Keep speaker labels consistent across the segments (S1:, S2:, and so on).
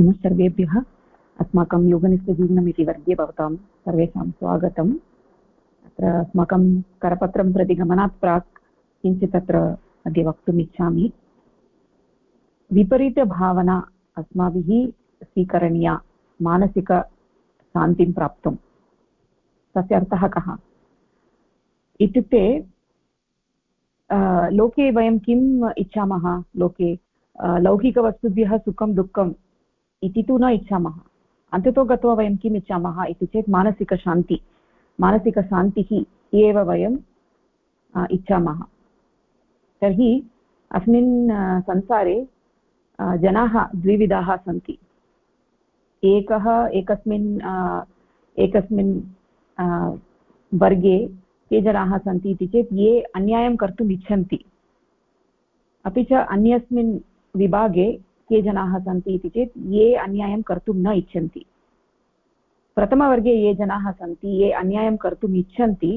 S1: नमः सर्वेभ्यः। अस्माकं योगनिष्ठजीवनम् इति वर्गे भवतां सर्वेषां स्वागतम्। अत्र अस्माकं करपत्रं प्रति गमनात् प्राक् किञ्चित् अत्र अद्य वक्तुम् इच्छामि विपरीतभावना अस्माभिः स्वीकरणीया मानसिकशान्तिं प्राप्तुं। तस्य अर्थः कः? इत्युक्ते लोके वयं किम् इच्छामः? लोके लौकिकवस्तुभ्यः सुखं दुःखम् इति तु न इच्छामः। अन्ततो गत्वा वयं किम् इच्छामः इति चेत् मानसिकशान्ति। मानसिकशान्तिः एव वयम् इच्छामः। तर्हि अस्मिन् संसारे जनाः द्विविधाः सन्ति। एकः एकस्मिन् एकस्मिन् वर्गे के जनाः सन्ति इति चेत् ये अन्यायं कर्तुम् इच्छन्ति। अपि च अन्यस्मिन् विभागे के जनाः सन्ति इति चेत् ये अन्यायं कर्तुं न इच्छन्ति। प्रथमवर्गे ये जनाः सन्ति, ये अन्यायं कर्तुम् इच्छन्ति,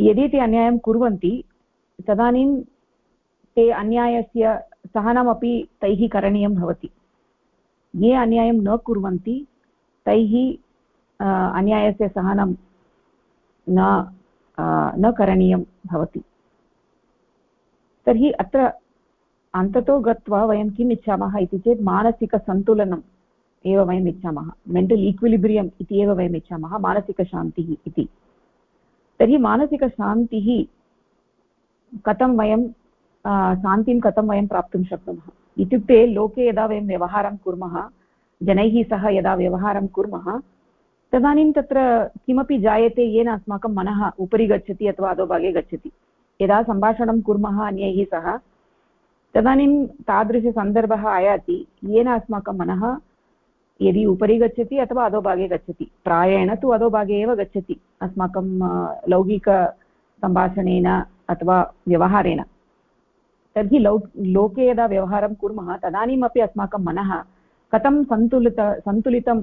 S1: यदि ते अन्यायं कुर्वन्ति, तदानीं ते अन्यायस्य सहनमपि तैः करणीयं भवति। ये अन्यायं न कुर्वन्ति, तैः अन्यायस्य सहनं न न करणीयं भवति। तर्हि अत्र अन्ततो गत्वा वयं किम् इच्छामः इति चेत् मानसिकसन्तुलनम् एव वयम् इच्छामः। मेण्टल् इक्विलिब्रियम् इति एव वयम् इच्छामः, मानसिकशान्तिः इति। तर्हि मानसिकशान्तिः कथं वयं शान्तिं कथं वयं प्राप्तुं शक्नुमः? इत्युक्ते लोके यदा वयं व्यवहारं कुर्मः, जनैः सह यदा व्यवहारं कुर्मः, तदानीं तत्र किमपि जायते येन अस्माकं मनः उपरि गच्छति अथवा अधोभागे गच्छति। यदा सम्भाषणं कुर्मः अन्यैः सह तदानीं तादृशसन्दर्भः आयाति, येन अस्माकं मनः यदि उपरि गच्छति अथवा अधोभागे गच्छति। प्रायेण तु अधोभागे एव गच्छति अस्माकं लौकिकसम्भाषणेन अथवा व्यवहारेण। तर्हि लौ, लोके यदा व्यवहारं कुर्मः, तदानीमपि अस्माकं मनः कथं सन्तुलित, सन्तुलितं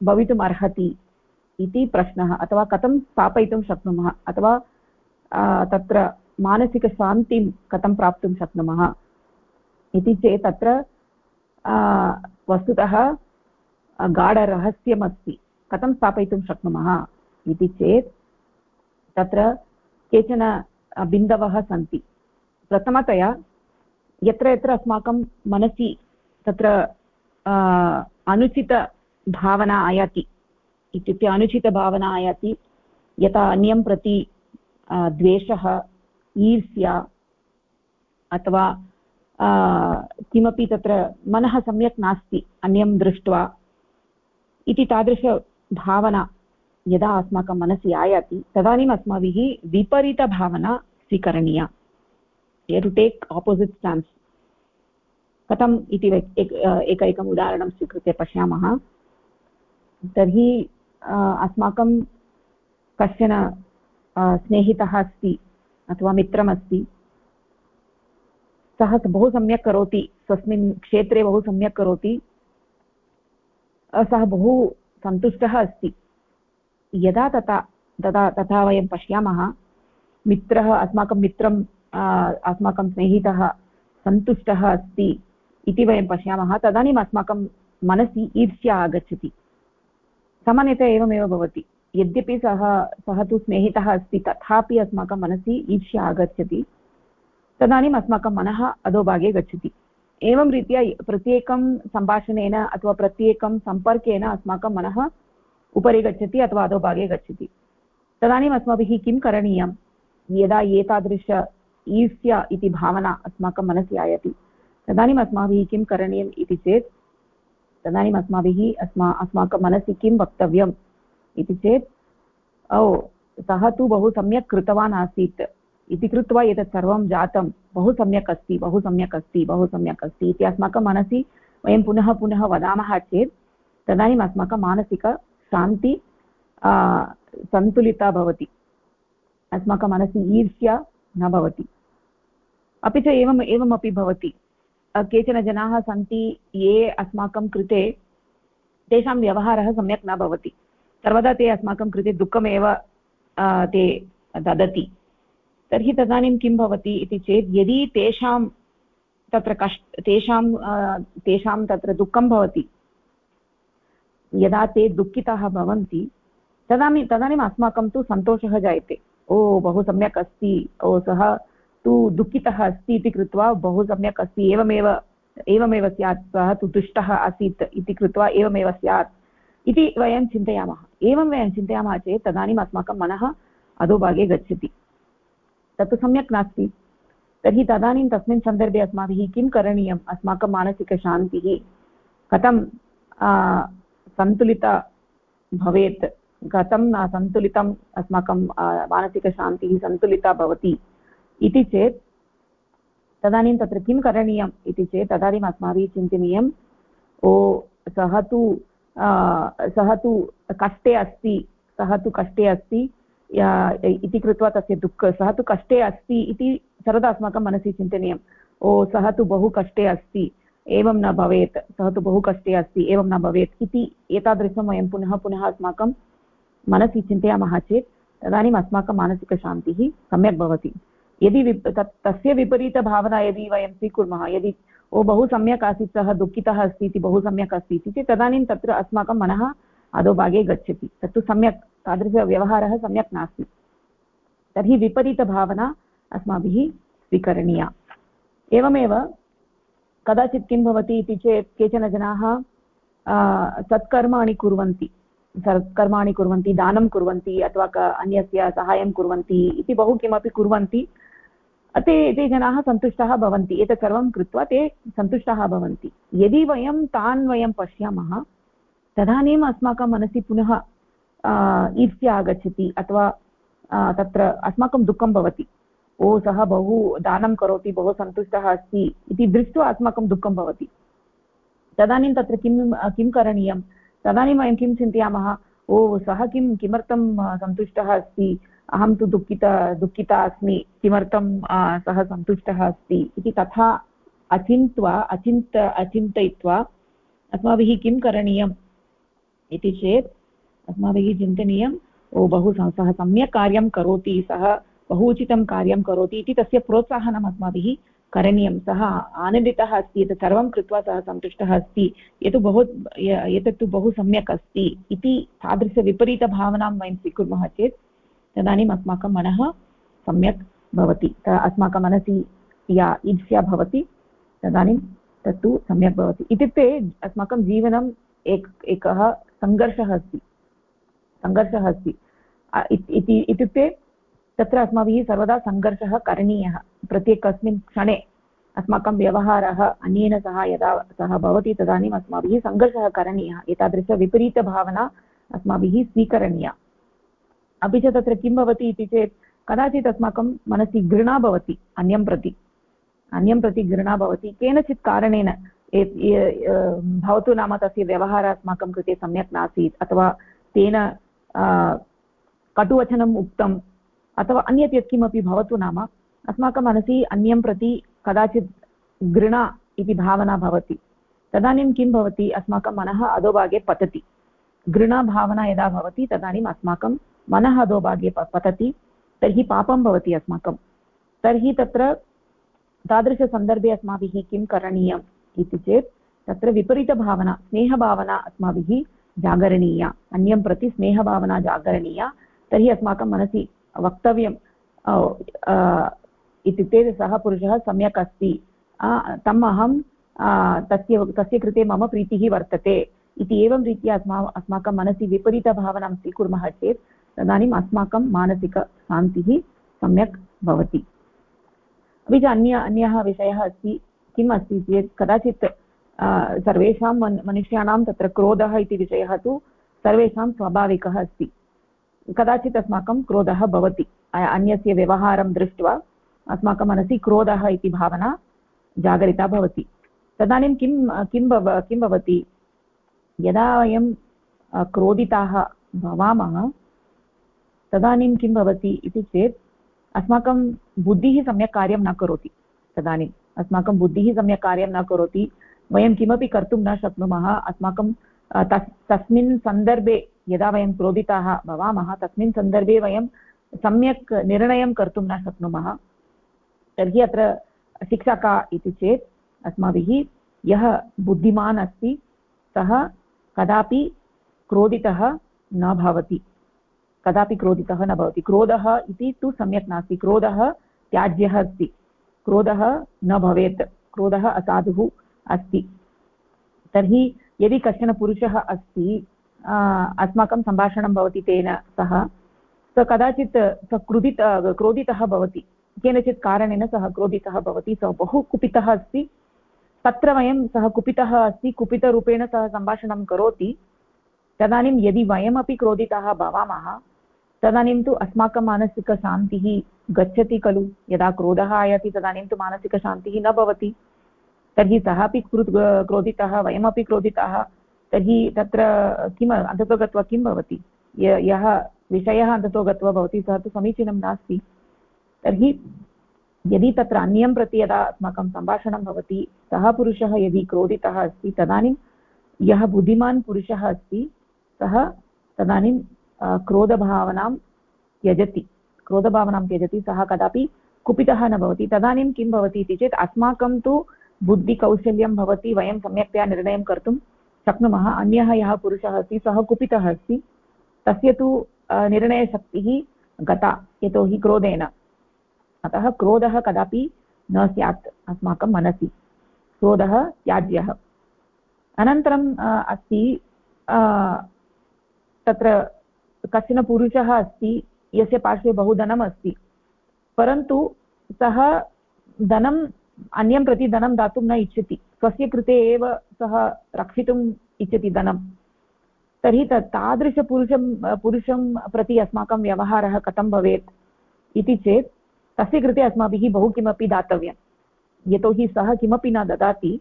S1: भवितुम् अर्हति इति प्रश्नः, अथवा कथं स्थापयितुं शक्नुमः, अथवा तत्र मानसिकशान्तिं कथं प्राप्तुं शक्नुमः? इति चेत् तत्र वस्तुतः गाढरहस्यमस्ति। कथं स्थापयितुं शक्नुमः? इति चेत् तत्र केचन बिन्दवः सन्ति। प्रथमतया, यत्र यत्र अस्माकं मनसि तत्र अनुचितभावना आयाति। इत्युक्ते अनुचितभावना आयाति। यथा अन्यं प्रति द्वेषः ईर्ष्या अथवा किमपि तत्र मनः सम्यक् नास्ति, अन्यं दृष्ट्वा, इति तादृशभावना यदा अस्माकं मनसि आयाति तदानीम् अस्माभिः विपरीतभावना स्वीकरणीया। टु टेक् आपोसिट् स्टान्स् कथम् इति एक एकैकम् उदाहरणं स्वीकृत्य पश्यामः। तर्हि अस्माकं कश्चन स्नेहितः अस्ति अथवा मित्रमस्ति। सः बहु सम्यक् करोति, स्वस्मिन् क्षेत्रे बहु सम्यक् करोति। सः बहु सन्तुष्टः अस्ति। यदा तथा, तदा, तथा वयं पश्यामः, मित्रः अस्माकं मित्रं अस्माकं स्नेहितः सन्तुष्टः अस्ति इति वयं पश्यामः, तदानीम् अस्माकं मनसि ईर्ष्या आगच्छति। सामान्यतया एवमेव भवति। यद्यपि सः सः तु स्नेहितः अस्ति, तथापि अस्माकं मनसि ईर्ष्या आगच्छति। तदानीम् अस्माकं मनः अधोभागे गच्छति। एवं रीत्या प्रत्येकं सम्भाषणेन अथवा प्रत्येकं सम्पर्केण अस्माकं मनः उपरि गच्छति अथवा अधोभागे गच्छति। तदानीम् अस्माभिः किं करणीयं यदा एतादृश ईर्ष्या इति भावना अस्माकं मनसि आयाति, तदानीम् अस्माभिः किं करणीयम् इति चेत्, तदानीम् अस्माभिः अस्मा, अस्माकं मनसि किं वक्तव्यम्? इति चेत् ओ सः तु बहु सम्यक् कृतवान् आसीत्। इति कृत्वा एतत् सर्वं जातं। बहु सम्यक् अस्ति, बहु सम्यक् अस्ति, बहु सम्यक् अस्ति इति अस्माकं मनसि वयं पुनः पुनः वदामः चेत्, तदानीम् अस्माकं मानसिकशान्ति सन्तुलिता भवति। अस्माकं मनसि ईर्ष्या न भवति। अपि च एवम्, एवमपि भवति। केचन जनाः सन्ति ये अस्माकं कृते, तेषां व्यवहारः सम्यक् न भवति। सर्वदा ते अस्माकं कृते दुःखमेव ते ददति। तर्हि तदानीं किं भवति इति चेत्, यदि तेषां तत्र कष्ट, तेषां तेषां तत्र दुःखं भवति, यदा ते दुःखिताः भवन्ति, तदानीं, तदानीम् अस्माकं तु सन्तोषः जायते। ओ, बहु सम्यक् अस्ति, ओ, सः तु दुःखितः अस्ति इति कृत्वा बहु सम्यक् अस्ति, एवमेव एवमेव स्यात्, सः तु दुष्टः आसीत् इति कृत्वा एवमेव स्यात्। इति वयं चिन्तयामः। एवं वयं चिन्तयामः चेत् तदानीम् अस्माकं मनः अधोभागे गच्छति। तत्तु सम्यक् नास्ति। तर्हि तदानीं तस्मिन् सन्दर्भे अस्माभिः किं करणीयम्? अस्माकं मानसिकशान्तिः कथं सन्तुलिता भवेत्? कथं सन्तुलितम् अस्माकं मानसिकशान्तिः सन्तुलिता भवति? इति चेत् तदानीं तत्र किं करणीयम् इति चेत् तदानीम् अस्माभिः चिन्तनीयम्। ओ, सः तु सः तु कष्टे अस्ति, सः तु कष्टे अस्ति इति कृत्वा तस्य दुःख, सः तु कष्टे अस्ति इति सर्वदा अस्माकं मनसि चिन्तनीयम्। ओ, सः तु बहु कष्टे अस्ति, एवं न भवेत्, सः तु बहु कष्टे अस्ति, एवं न भवेत् इति एतादृशं वयं पुनः पुनः अस्माकं मनसि चिन्तयामः चेत्, तदानीम् अस्माकं मानसिकशान्तिः सम्यक् भवति। यदि विप्, तत्, तस्य विपरीतभावना यदि वयं स्वीकुर्मः, यदि ओ बहु सम्यक् आसीत् सः, दुःखितः अस्ति इति बहु सम्यक् अस्ति इति चेत् तदानीं तत्र अस्माकं मनः अधोभागे गच्छति। तत्तु सम्यक् तादृशव्यवहारः सम्यक् नास्ति। तर्हि विपरीतभावना अस्माभिः स्वीकरणीया। एवमेव कदाचित् किं भवति इति चेत् केचन जनाः सत्कर्माणि कुर्वन्ति। सत्कर्माणि कुर्वन्ति, दानं कुर्वन्ति अथवा अन्यस्य सहायं कुर्वन्ति इति बहु किमपि कुर्वन्ति। ते ते जनाः सन्तुष्टाः भवन्ति, एतत् सर्वं कृत्वा ते सन्तुष्टाः भवन्ति। यदि वयं, तान् वयं पश्यामः, तदानीम् अस्माकं मनसि पुनः ईर्ष्या आगच्छति, अथवा तत्र अस्माकं दुःखं भवति। ओ, सः बहु दानं करोति, बहु सन्तुष्टः अस्ति इति दृष्ट्वा अस्माकं दुःखं भवति। तदानीं तत्र किं किं करणीयं? तदानीं वयं किं चिन्तयामः? ओ, सः किं, किमर्थं सन्तुष्टः अस्ति? अहं तु दुःखिता दुःखिता अस्मि, किमर्थं सः सन्तुष्टः अस्ति इति तथा अचिन्त्वा, अचिन्त, अचिन्तयित्वा अस्माभिः किं करणीयम् इति चेत् अस्माभिः चिन्तनीयं ओ, बहु सः सम्यक् कार्यं करोति, सः बहु उचितं कार्यं करोति इति तस्य प्रोत्साहनम् अस्माभिः करणीयं। सः आनन्दितः अस्ति, एतत् सर्वं कृत्वा सः सन्तुष्टः अस्ति यत् बहु, एतत् तु बहु सम्यक् अस्ति इति तादृशविपरीतभावनां वयं स्वीकुर्मः चेत् तदानीम् अस्माकं मनः सम्यक् भवति। अस्माकं मनसि या ईर्ष्या भवति, तदानीं तत्तु सम्यक् भवति। इत्युक्ते अस्माकं जीवनम् एक, एकः सङ्घर्षः अस्ति। सङ्घर्षः अस्ति। इति इत्युक्ते तत्र अस्माभिः सर्वदा सङ्घर्षः करणीयः। प्रत्येकस्मिन् क्षणे अस्माकं व्यवहारः अन्येन सह यदा सः भवति तदानीम् अस्माभिः सङ्घर्षः करणीयः। एतादृशविपरीतभावना अस्माभिः स्वीकरणीया। अपि च तत्र किं भवति इति चेत् कदाचित् अस्माकं मनसि घृणा भवति अन्यं प्रति। अन्यं प्रति घृणा भवति। केनचित् कारणेन भवतु नाम तस्य व्यवहारः अस्माकं कृते सम्यक् नासीत्, अथवा तेन कटुवचनम् उक्तम्, अथवा अन्यत् यत्किमपि भवतु नाम, अस्माकं मनसि अन्यं प्रति कदाचित् घृणा इति भावना भवति। तदानीं किं भवति? अस्माकं मनः अधोभागे पतति। घृणाभावना यदा भवति, तदानीम् अस्माकं मनः अधोभागे पतति, तर्हि पापं भवति अस्माकं। तर्हि तत्र तादृशसन्दर्भे अस्माभिः किं करणीयम् इति चेत्, तत्र विपरीतभावना, स्नेहभावना अस्माभिः जागरणीया। अन्यं प्रति स्नेहभावना जागरणीया। तर्हि अस्माकं मनसि वक्तव्यं इत्युक्ते सः पुरुषः सम्यक् अस्ति। तम् अहं तस्य तस्य कृते मम प्रीतिः वर्तते। इति एवं रीत्या अस्मा, अस्माकं मनसि विपरीतभावनां स्वीकुर्मः चेत् तदानीम् अस्माकं मानसिकशान्तिः सम्यक् भवति। अपि च अन्य अन्यः विषयः अस्ति, किम् अस्ति चेत् कदाचित् सर्वेषां मन् मनुष्याणां तत्र क्रोधः इति विषयः तु सर्वेषां स्वाभाविकः अस्ति। कदाचित् अस्माकं क्रोधः भवति। अन्यस्य व्यवहारं दृष्ट्वा अस्माकं मनसि क्रोधः इति भावना जागरिता भवति। तदानीं किं किं भव, किं भवति? यदा वयं क्रोधिताः भवामः तदानीं किं भवति इति चेत् अस्माकं बुद्धिः सम्यक् कार्यं न करोति। तदानीम् अस्माकं बुद्धिः सम्यक् कार्यं न करोति, वयं किमपि कर्तुं न शक्नुमः, अस्माकं तस्, तस्मिन् सन्दर्भे यदा वयं क्रोधिताः भवामः, तस्मिन् सन्दर्भे वयं सम्यक् निर्णयं कर्तुं न शक्नुमः। तर्हि अत्र शिक्षा का इति चेत् अस्माभिः यः बुद्धिमान् अस्ति, सः कदापि क्रोधितः न भवति। कदापि क्रोधितः न भवति। क्रोधः इति तु सम्यक् नास्ति। क्रोधः त्याज्यः अस्ति। क्रोधः न भवेत्। क्रोधः असाधुः अस्ति। तर्हि यदि कश्चन पुरुषः अस्ति अस्माकं सम्भाषणं भवति तेन सह स कदाचित् स क्रुदित क्रोधितः भवति। केनचित् कारणेन सः क्रोधितः भवति। सः बहु कुपितः अस्ति। तत्र वयं सः कुपितः अस्ति, कुपितरूपेण सः सम्भाषणं करोति। तदानीं यदि वयमपि क्रोधिताः भवामः तदानीं तु अस्माकं मानसिकशान्तिः गच्छति खलु। यदा क्रोधः आयाति, तदानीं तु मानसिकशान्तिः न भवति। तर्हि सः अपि क्रु क्रोधितः, वयमपि क्रोधिताः। तर्हि तत्र किम् अन्ततो गत्वा किं भवति? यः विषयः अन्ततो गत्वा भवति, सः तु समीचीनं नास्ति। तर्हि यदि तत्र अन्यं प्रति यदा अस्माकं सम्भाषणं भवति, सः पुरुषः यदि क्रोधितः अस्ति, तदानीं यः बुद्धिमान् पुरुषः अस्ति, सः तदानीं क्रोधभावनां त्यजति। क्रोधभावनां त्यजति, सः कदापि कुपितः न भवति। तदानीं किं भवति इति चेत् अस्माकं तु बुद्धिकौशल्यं भवति, वयं सम्यक्तया निर्णयं कर्तुं शक्नुमः। अन्यः यः पुरुषः अस्ति, सः कुपितः अस्ति। तस्य तु निर्णयशक्तिः गता, यतोहि क्रोधेन। अतः क्रोधः कदापि न स्यात् अस्माकं मनसि। क्रोधः त्याज्यः। अनन्तरम् अस्ति तत्र कश्चन पुरुषः अस्ति, यस्य पार्श्वे बहु धनम् अस्ति। परन्तु सः धनम् अन्यं प्रति धनं दातुं न इच्छति। स्वस्य कृते एव सः रक्षितुम् इच्छति धनं। तर्हि तत् तादृशपुरुषं पुरुषं प्रति अस्माकं व्यवहारः कथं भवेत् इति चेत्, तस्य कृते अस्माभिः बहु किमपि दातव्यं यतोहि सः किमपि न ददाति,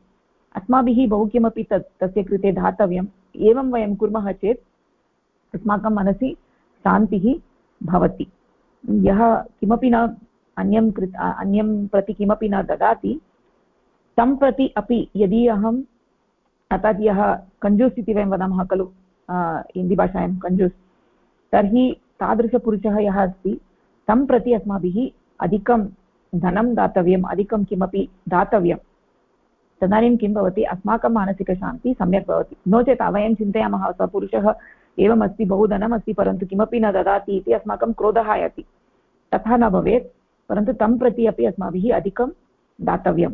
S1: अस्माभिः बहु किमपि तस्य कृते दातव्यम्। एवं वयं कुर्मः चेत् अस्माकं मनसि शान्तिः भवति। यः किमपि न अन्यं कृ अन्यं प्रति किमपि न ददाति, तं प्रति अपि यदि अहम् अर्थात् यः कञ्जूस् इति वयं वदामः खलु हिन्दीभाषायां कञ्जूस्, तर्हि तादृशपुरुषः यः अस्ति, तं प्रति अस्माभिः अधिकं धनं दातव्यम्, अधिकं किमपि दातव्यं तदानीं किं भवति, अस्माकं मानसिकशान्तिः सम्यक् भवति। नो चेत् वयं चिन्तयामः सः पुरुषः एवमस्ति बहु धनमस्ति परन्तु किमपि न ददाति इति अस्माकं क्रोधः आयाति। तथा न भवेत्, परन्तु तं प्रति अपि अस्माभिः अधिकं दातव्यं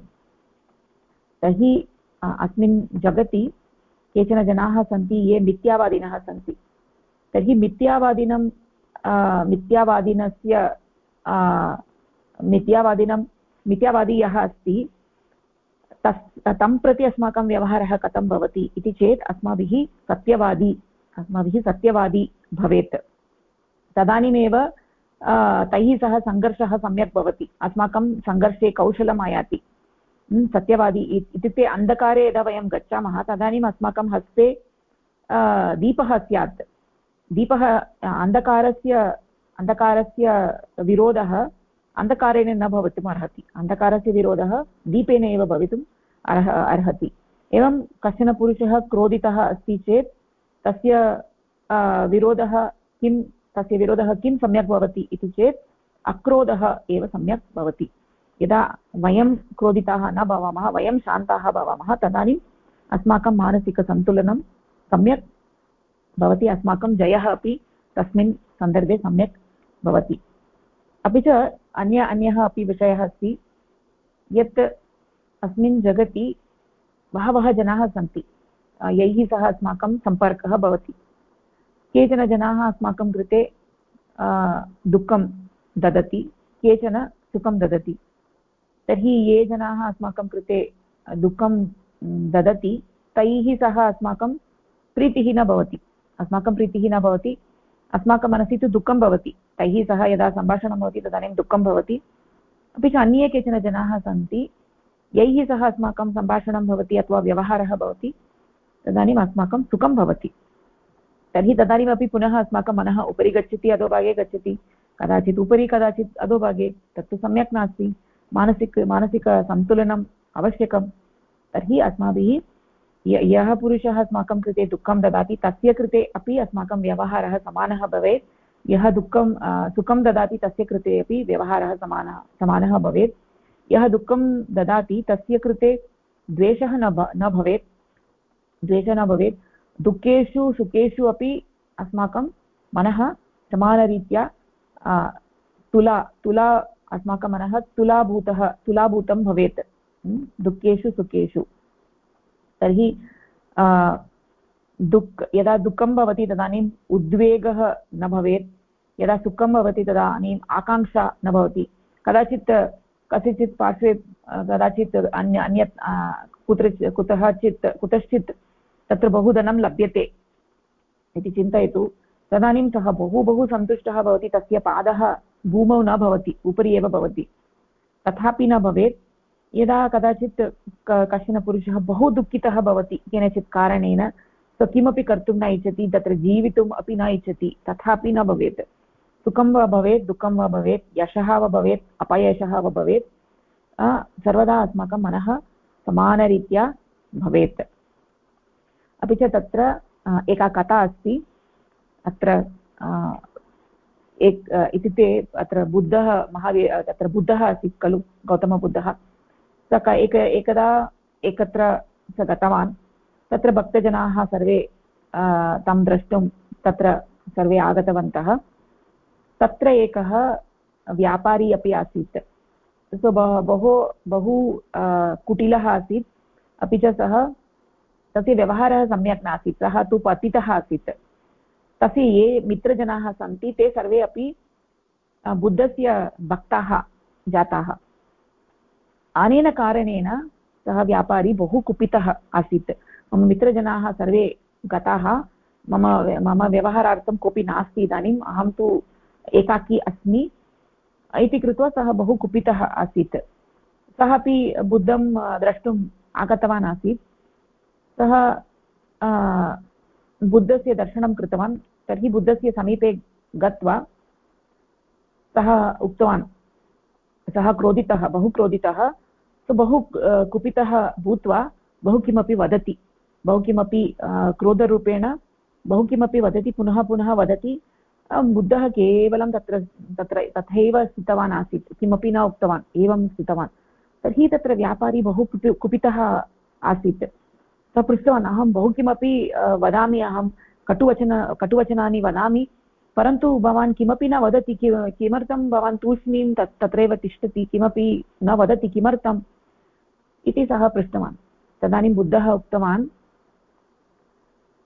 S1: तर्हि अस्मिन् जगति केचन जनाः सन्ति, ये मिथ्यावादिनः सन्ति। तर्हि मिथ्यावादिनं मिथ्यावादिनस्य मिथ्यावादिनं मिथ्यावादी यः अस्ति, तस्, तं प्रति अस्माकं व्यवहारः कथं भवति इति चेत् अस्माभिः सत्यवादी अस्माभिः सत्यवादी भवेत्। तदानीमेव तैः सह सङ्घर्षः सम्यक् भवति। अस्माकं सङ्घर्षे कौशलम् आयाति। सत्यवादी इत्युक्ते अन्धकारे यदा वयं गच्छामः, तदानीम् अस्माकं हस्ते दीपः स्यात्। दीपः, अन्धकारस्य अन्धकारस्य विरोधः अन्धकारेण न भवितुम् अर्हति। अन्धकारस्य विरोधः दीपेन एव भवितुम् अर्ह, अर्हति। एवं कश्चन पुरुषः क्रोधितः अस्ति चेत् तस्य विरोधः किं, तस्य विरोधः किं सम्यक् भवति इति चेत् अक्रोधः एव सम्यक् भवति। यदा वयं क्रोधिताः न भवामः, वयं शान्ताः भवामः, तदानीम् अस्माकं मानसिकसन्तुलनं सम्यक् भवति, अस्माकं जयः अपि तस्मिन् सन्दर्भे सम्यक् भवति। अपि च अन्य, अन्यः अपि विषयः अस्ति, यत् अस्मिन् जगति बहवः जनाः सन्ति। यैः सह अस्माकं सम्पर्कः भवति। केचन जनाः अस्माकं कृते दुःखं ददति, केचन सुखं ददति। तर्हि ये जनाः अस्माकं कृते दुःखं ददति, तैः सह अस्माकं प्रीतिः न भवति। अस्माकं प्रीतिः न भवति, अस्माकं मनसि तु दुःखं भवति। तैः सह यदा सम्भाषणं भवति, तदानीं दुःखं भवति। अपि च अन्ये केचन जनाः सन्ति, यैः सह अस्माकं सम्भाषणं भवति अथवा व्यवहारः भवति। तदानीम् अस्माकं सुखं भवति। तर्हि तदानीमपि पुनः अस्माकं मनः उपरि गच्छति, अधोभागे गच्छति। कदाचित् उपरि, कदाचित् अधोभागे, तत्तु सम्यक् नास्ति। मानसिक मानसिकसन्तुलनम् आवश्यकं। तर्हि अस्माभिः, यः पुरुषः अस्माकं कृते दुःखं ददाति, तस्य कृते अपि अस्माकं व्यवहारः समानः भवेत्। यः दुःखं सुखं ददाति, तस्य कृते अपि व्यवहारः समानः समानः भवेत्। यः दुःखं ददाति, तस्य कृते द्वेषः न न भवेत्। द्वेषः न भवेत् दुःखेषु सुखेषु अपि अस्माकं मनः समानरीत्या तुला तुला अस्माकं मनः तुलाभूतः, तुलाभूतं भवेत्। दुःखेषु सुखेषु। तर्हि दुःख यदा दुःखं भवति तदानीम् उद्वेगः न भवेत्। यदा सुखं भवति तदानीम् आकाङ्क्षा न भवति। कदाचित्, कस्यचित् पार्श्वे कदाचित् अन्य, अन्यत् कुत्र कुतः चित्, कुतश्चित् तत्र बहु धनं लभ्यते इति चिन्तयतु। तदानीं सः बहु बहु सन्तुष्टः भवति, तस्य पादः भूमौ न भवति, उपरि एव भवति। तथापि न भवेत्, यदा कदाचित् कश्चन पुरुषः बहु दुःखितः भवति केनचित् कारणेन, सः किमपि कर्तुं न इच्छति, तत्र जीवितुम् अपि न इच्छति, तथापि न भवेत्। सुखं वा भवेत्, दुःखं वा भवेत्, यशः वा भवेत्, अपयशः वा भवेत् सर्वदा अस्माकं मनः समानरीत्या भवेत्। अपि च तत्र एका कथा अस्ति। अत्र एक इत्युक्ते अत्र बुद्धः, महावी तत्र बुद्धः आसीत् खलु, गौतमबुद्धः। सः एक, एकदा एकत्र स गतवान्। तत्र भक्तजनाः सर्वे तं द्रष्टुं तत्र सर्वे आगतवन्तः। तत्र एकः व्यापारी अपि आसीत्। सो बहु बहु कुटिलः आसीत्। अपि च सः तस्य व्यवहारः सम्यक् नासीत्, सः तु पतितः आसीत्। तस्य ये मित्रजनाः सन्ति, ते सर्वे अपि बुद्धस्य भक्ताः जाताः। अनेन कारणेन सः व्यापारी बहु कुपितः आसीत्। मम मित्रजनाः सर्वे गताः, मम मम व्यवहारार्थं कोऽपि नास्ति इदानीम्, अहं तु एकाकी अस्मि। इति कृत्वा सः बहु कुपितः आसीत्। सः अपि बुद्धं द्रष्टुम् आगतवान् आसीत्। सः बुद्धस्य दर्शनं कृतवान्, तर्हि बुद्धस्य समीपे गत्वा सः उक्तवान्, सः क्रोधितः, बहु क्रोधितः, सो बहु कुपितः भूत्वा बहु किमपि वदति, बहु किमपि क्रोधरूपेण बहु किमपि वदति, पुनः पुनः वदति बुद्धः केवलं तत्र तत्र, तथैव स्थितवान् आसीत्, किमपि न उक्तवान्, एवं स्थितवान्, तर्हि तत्र व्यापारी बहु कुपि, कुपितः आसीत्। सः पृष्टवान् अहं बहु किमपि वदामि, अहं कटुवचन, कटुवचनानि वदामि, परन्तु भवान् किमपि न वदति, कि, किमर्थं भवान् तूष्णीं तत्, तत्रैव तिष्ठति, किमपि न वदति किमर्थम् इति सः पृष्टवान्। तदानीं बुद्धः उक्तवान्,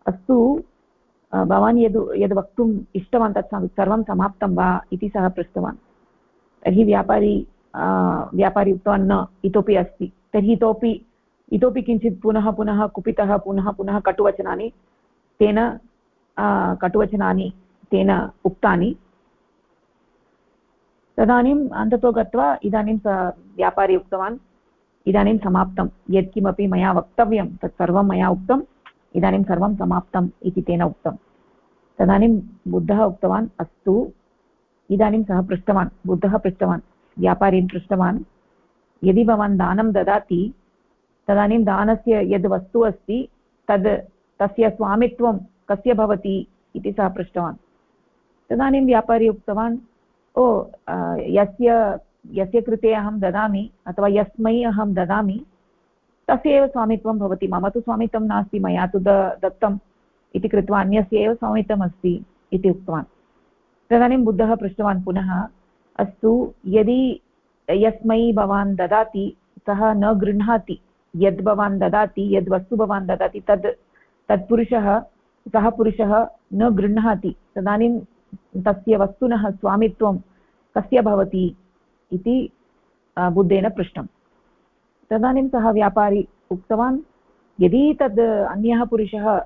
S1: अस्तु भवान् यद् यद् वक्तुम् इष्टवान्, तत् सर्वं समाप्तं वा इति सः पृष्टवान्। तर्हि व्यापारी व्यापारी उक्तवान्, न, इतोपि अस्ति। तर्हि इतोपि इतोपि किञ्चित् पुनः पुनः कुपितः पुनः पुनः कटुवचनानि तेन कटुवचनानि तेन उक्तानि तदानीम् अन्ततो गत्वा इदानीं स व्यापारी उक्तवान् इदानीं समाप्तं यत्किमपि मया वक्तव्यं तत् सर्वं मया उक्तं इदानीं सर्वं समाप्तम् इति तेन उक्तं तदानीं बुद्धः उक्तवान् अस्तु इदानीं सः पृष्टवान् बुद्धः पृष्टवान् व्यापारीं पृष्टवान् यदि भवान् दानं ददाति तदानीं दानस्य यद् वस्तु अस्ति, तद् तस्य स्वामित्वं कस्य भवति इति सः पृष्टवान्। तदानीं व्यापारी उक्तवान्, ओ यस्य यस्य कृते अहं ददामि, अथवा यस्मै अहं ददामि, तस्य एव स्वामित्वं भवति। मम तु स्वामित्वं नास्ति, मया तु दत्तम् इति कृत्वा अन्यस्य एव स्वामित्वम् अस्ति इति उक्तवान्। तदानीं बुद्धः पृष्टवान् पुनः, अस्तु, यदि यस्मै भवान् ददाति, सः न गृह्णाति यद् भवान् ददाति, यद् वस्तु भवान् ददाति, तद् तत्पुरुषः सः पुरुषः न गृह्णाति। तदानीं तस्य वस्तुनः स्वामित्वं कस्य भवति इति बुद्धेन पृष्टम्। तदानीं सः व्यापारी उक्तवान्, यदि तद् अन्यः पुरुषः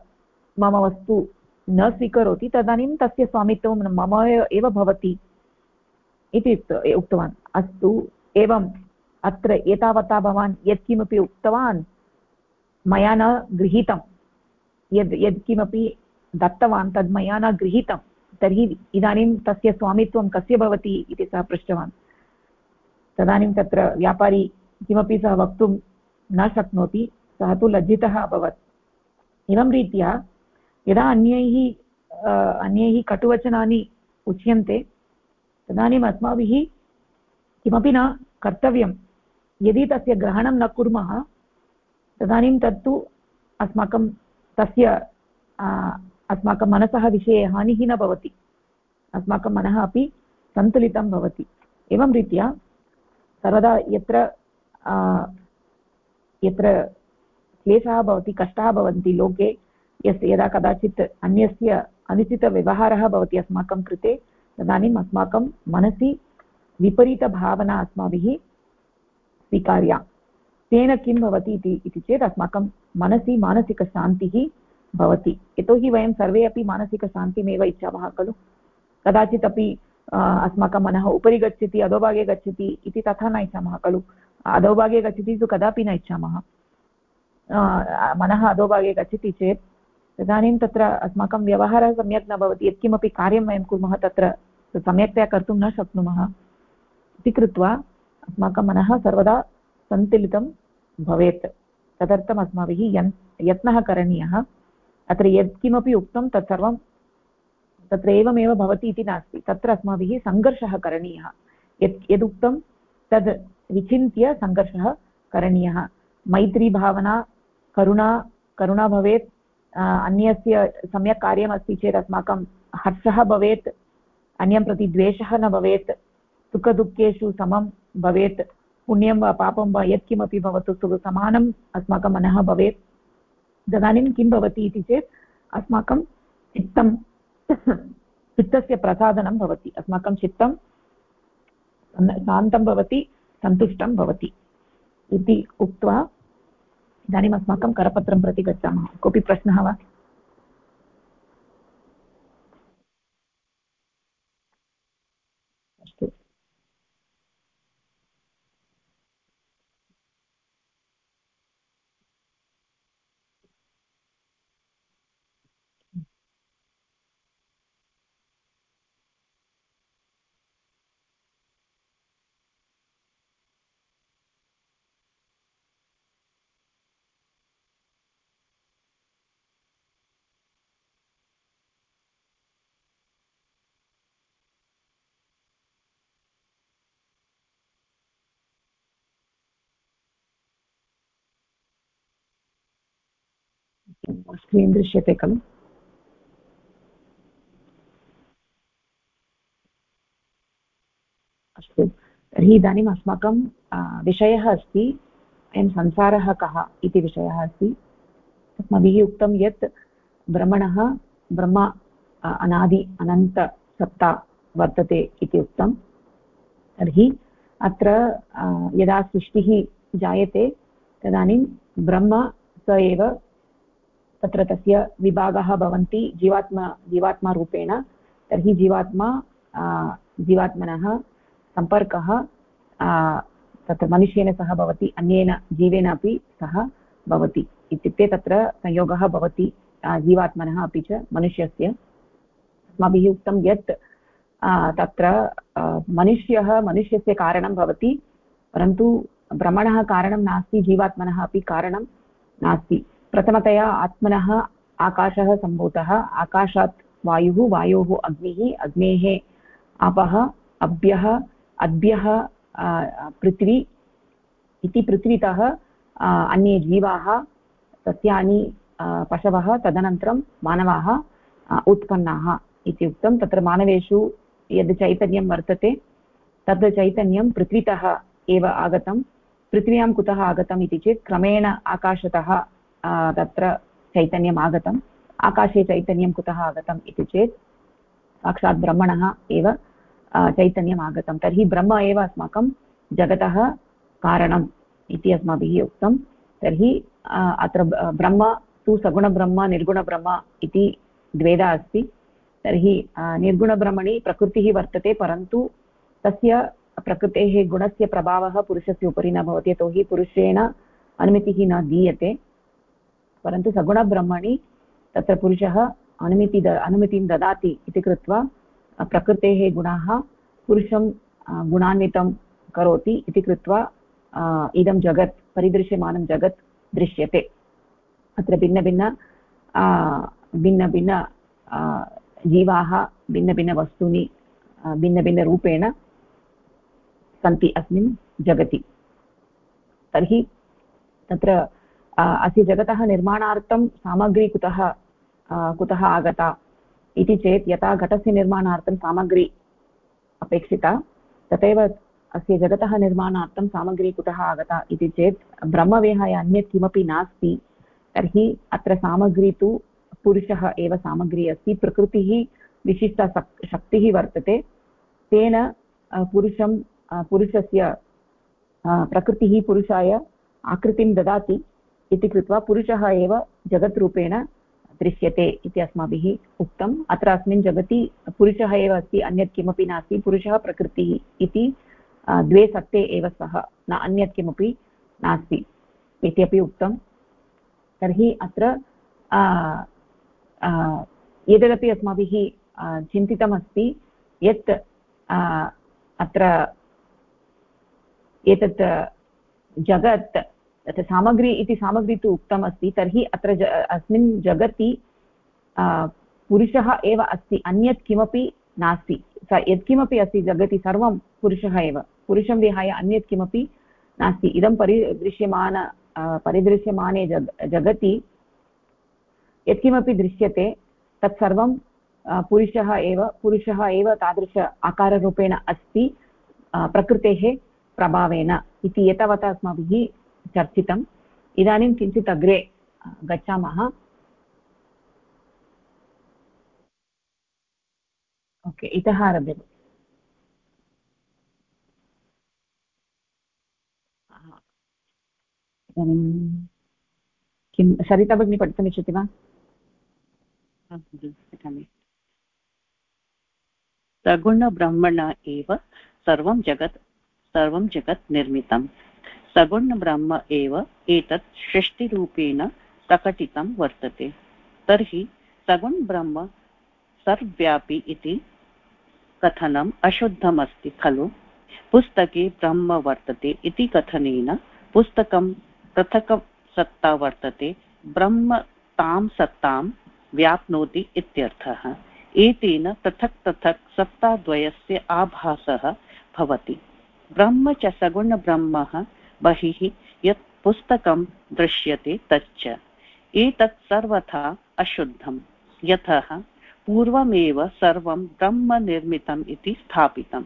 S1: मम वस्तु न स्वीकरोति, तदानीं तस्य स्वामित्वं मम एव भवति इति उक्तवान्। अस्तु एवम् अत्र एतावता भवान् यत्किमपि उक्तवान्, मया न गृहीतं यद्, यत्किमपि दत्तवान् तद् मया न गृहीतं तर्हि इदानीं तस्य स्वामित्वं कस्य भवति इति सः पृष्टवान्। तदानीं तत्र व्यापारी किमपि सः वक्तुं न शक्नोति, सः तु लज्जितः अभवत्। एवं रीत्या यदा अन्यैः अन्यैः कटुवचनानि उच्यन्ते, तदानीम् अस्माभिः किमपि न कर्तव्यं यदि तस्य ग्रहणं न कुर्मः, तदानीं तत्तु अस्माकं, तस्य अस्माकं मनसः विषये हानिः न भवति। अस्माकं मनः अपि सन्तुलितं भवति। एवं रीत्या सर्वदा यत्र यत्र क्लेशः भवति, कष्टाः भवन्ति, लोके यस्य यदा कदाचित् अन्यस्य अनुचितव्यवहारः भवति अस्माकं कृते, तदानीम् अस्माकं मनसि विपरीतभावना अस्माभिः स्वीकार्या। तेन किं भवति इति चेत् अस्माकं मनसि मानसिकशान्तिः भवति। यतोहि वयं सर्वे अपि मानसिकशान्तिमेव इच्छामः खलु। कदाचित् अपि अस्माकं मनः उपरि गच्छति, अधोभागे गच्छति इति तथा न इच्छामः खलु। अधोभागे गच्छति तु कदापि न इच्छामः। मनः अधोभागे गच्छति चेत् तदानीं तत्र अस्माकं व्यवहारः सम्यक् न भवति। यत्किमपि कार्यं वयं कुर्मः तत्र सम्यक्तया कर्तुं न शक्नुमः। इति कृत्वा अस्माकं मनः सर्वदा सन्तुलितं भवेत्। तदर्थम् अस्माभिः यन्, यत्नः करणीयः। अत्र यत्किमपि उक्तं तत्सर्वं तत्र एवमेव भवति इति नास्ति। तत्र अस्माभिः सङ्घर्षः करणीयः। यत्, यदुक्तं तद् विचिन्त्य सङ्घर्षः करणीयः। मैत्रीभावना करुणा करुणा भवेत्। अन्यस्य सम्यक् कार्यमस्ति चेत् अस्माकं हर्षः भवेत्। अन्यं प्रति द्वेषः न भवेत्। सुखदुःखेषु समं भवेत्, पुण्यं वा पापं वा यत्किमपि भवतु समानम् अस्माकं मनः भवेत्। तदानीं किं भवति इति चेत्, अस्माकं चित्तं, चित्तस्य प्रसादनं भवति। अस्माकं चित्तं शान्तं भवति, सन्तुष्टं भवति इति उक्त्वा इदानीम् अस्माकं करपत्रं प्रति गच्छामः। कोऽपि प्रश्नः वा अस्तु स्क्रीन् दृश्यते खलु अस्तु। तर्हि इदानीम् अस्माकं विषयः अस्ति, अयं संसारः कः इति विषयः अस्ति। अस्माभिः उक्तं यत् ब्रह्मणः ब्रह्म अनादि अनन्तसत्ता वर्तते इति उक्तं। तर्हि अत्र यदा सृष्टिः जायते, तदानीं ब्रह्म स एव तत्र तस्य विभागाः भवन्ति जीवात्मा, जीवात्मारूपेण, तर्हि जीवात्मा जीवात्मनः सम्पर्कः तत्र मनुष्येन सह भवति, अन्येन, जीवेन अपि सह भवति। इत्युक्ते तत्र संयोगः भवति जीवात्मनः अपि च मनुष्यस्य। अस्माभिः उक्तं यत् तत्र मनुष्यः, मनुष्यस्य कारणं भवति, परन्तु भ्रमणः कारणं नास्ति, जीवात्मनः अपि कारणं नास्ति। प्रथमतया आत्मनः आकाशः सम्भूतः, आकाशात् वायुः, वायोः अग्निः, अग्नेः आपः, अभ्यः, अद्भ्यः पृथ्वी इति पृथ्वीतः अन्ये जीवाः, सस्यानि पशवः, तदनन्तरं मानवाः उत्पन्नाः इति उक्तं। तत्र मानवेषु यद् चैतन्यं वर्तते, तद् चैतन्यं पृथ्वीतः एव आगतं। पृथिव्यां कुतः आगतम् इति चेत् क्रमेण आकाशतः तत्र चैतन्यम् आगतम् आकाशे चैतन्यं कुतः आगतम् इति चेत्, साक्षात् ब्रह्मणः एव चैतन्यम् आगतं तर्हि ब्रह्म एव अस्माकं जगतः कारणम् इति अस्माभिः उक्तं तर्हि अत्र ब्रह्म तु सगुणब्रह्म, निर्गुणब्रह्म इति द्वेधा अस्ति। तर्हि निर्गुणब्रह्मणि प्रकृतिः वर्तते, परन्तु तस्य प्रकृतेः गुणस्य प्रभावः पुरुषस्य उपरि न भवति, यतोहि पुरुषेण अनुमतिः न दीयते। परन्तु सगुणब्रह्मणि तत्र पुरुषः अनुमति द, अनुमतिं ददाति इति कृत्वा प्रकृतेः गुणाः पुरुषं गुणान्वितं करोति इति कृत्वा इदं जगत्, परिदृश्यमानं जगत् दृश्यते। अत्र भिन्नभिन्न भिन्नभिन्न जीवाः भिन्नभिन्नवस्तूनि भिन्नभिन्नरूपेण सन्ति अस्मिन् जगति। तर्हि तत्र अस्य जगतः निर्माणार्थं सामग्री कुतः कुतः आगता? इति चेत् यथा घटस्य निर्माणार्थं सामग्री अपेक्षिता, तथैव अस्य जगतः निर्माणार्थं सामग्री कुतः आगता इति चेत् ब्रह्मविहाय अन्यत् किमपि नास्ति, तर्हि अत्र सामग्री तु पुरुषः एव सामग्री अस्ति, प्रकृतिः विशिष्टा शक्तिः वर्तते, तेन पुरुषं पुरुषस्य प्रकृतिः पुरुषाय आकृतिं ददाति। इति कृत्वा पुरुषः एव जगद्रूपेण दृश्यते इति अस्माभिः उक्तम्। अत्र अस्मिन् जगति पुरुषः एव अस्ति, अन्यत् किमपि नास्ति। पुरुषः प्रकृतिः इति द्वे सत्ते एव स्तः न अन्यत् किमपि नास्ति इति अपि उक्तं तर्हि अत्र एतदपि अस्माभिः चिन्तितमस्ति, यत् अत्र, एतत् जगत् तत् सामग्री इति सामग्री तु उक्तमस्ति, तर्हि अत्र ज, अस्मिन् जगति पुरुषः एव अस्ति, अन्यत् किमपि नास्ति। स, यत्किमपि अस्ति जगति सर्वं पुरुषः एव। पुरुषं विहाय अन्यत् किमपि नास्ति। इदं परिदृश्यमान परिदृश्यमाने जग, जगति यत्किमपि दृश्यते तत्सर्वं पुरुषः एव पुरुषः एव तादृश आकाररूपेण अस्ति प्रकृतेः प्रभावेन इति एतावता अस्माभिः चर्चितम्। इदानीं किञ्चित् अग्रे गच्छामः। ओके, इतः आरभ्यते। इदानीं किं, सरिता भगिनी पठितुमिच्छति वा?
S2: सगुणब्रह्मण एव सर्वं जगत् सर्वं जगत् निर्मितम्। सगुणब्रह्म एव एतत् सृष्टिरूपेण प्रकटितं वर्तते। तर्हि सगुणब्रह्म सर्वव्यापी इति कथनम् अशुद्धमस्ति खलु? पुस्तके ब्रह्म वर्तते इति कथनेन पुस्तकं पृथक् सत्ता वर्तते, ब्रह्म तां सत्तां व्याप्नोति इत्यर्थः। एतेन पृथक् पृथक् सत्ताद्वयस्य आभासः भवति। ब्रह्म च सगुणब्रह्मः बहिः यत् पुस्तकं दृश्यते तच्च। एतत् सर्वथा अशुद्धं यतः पूर्वमेव सर्वं ब्रह्मनिर्मितम् इति स्थापितम्।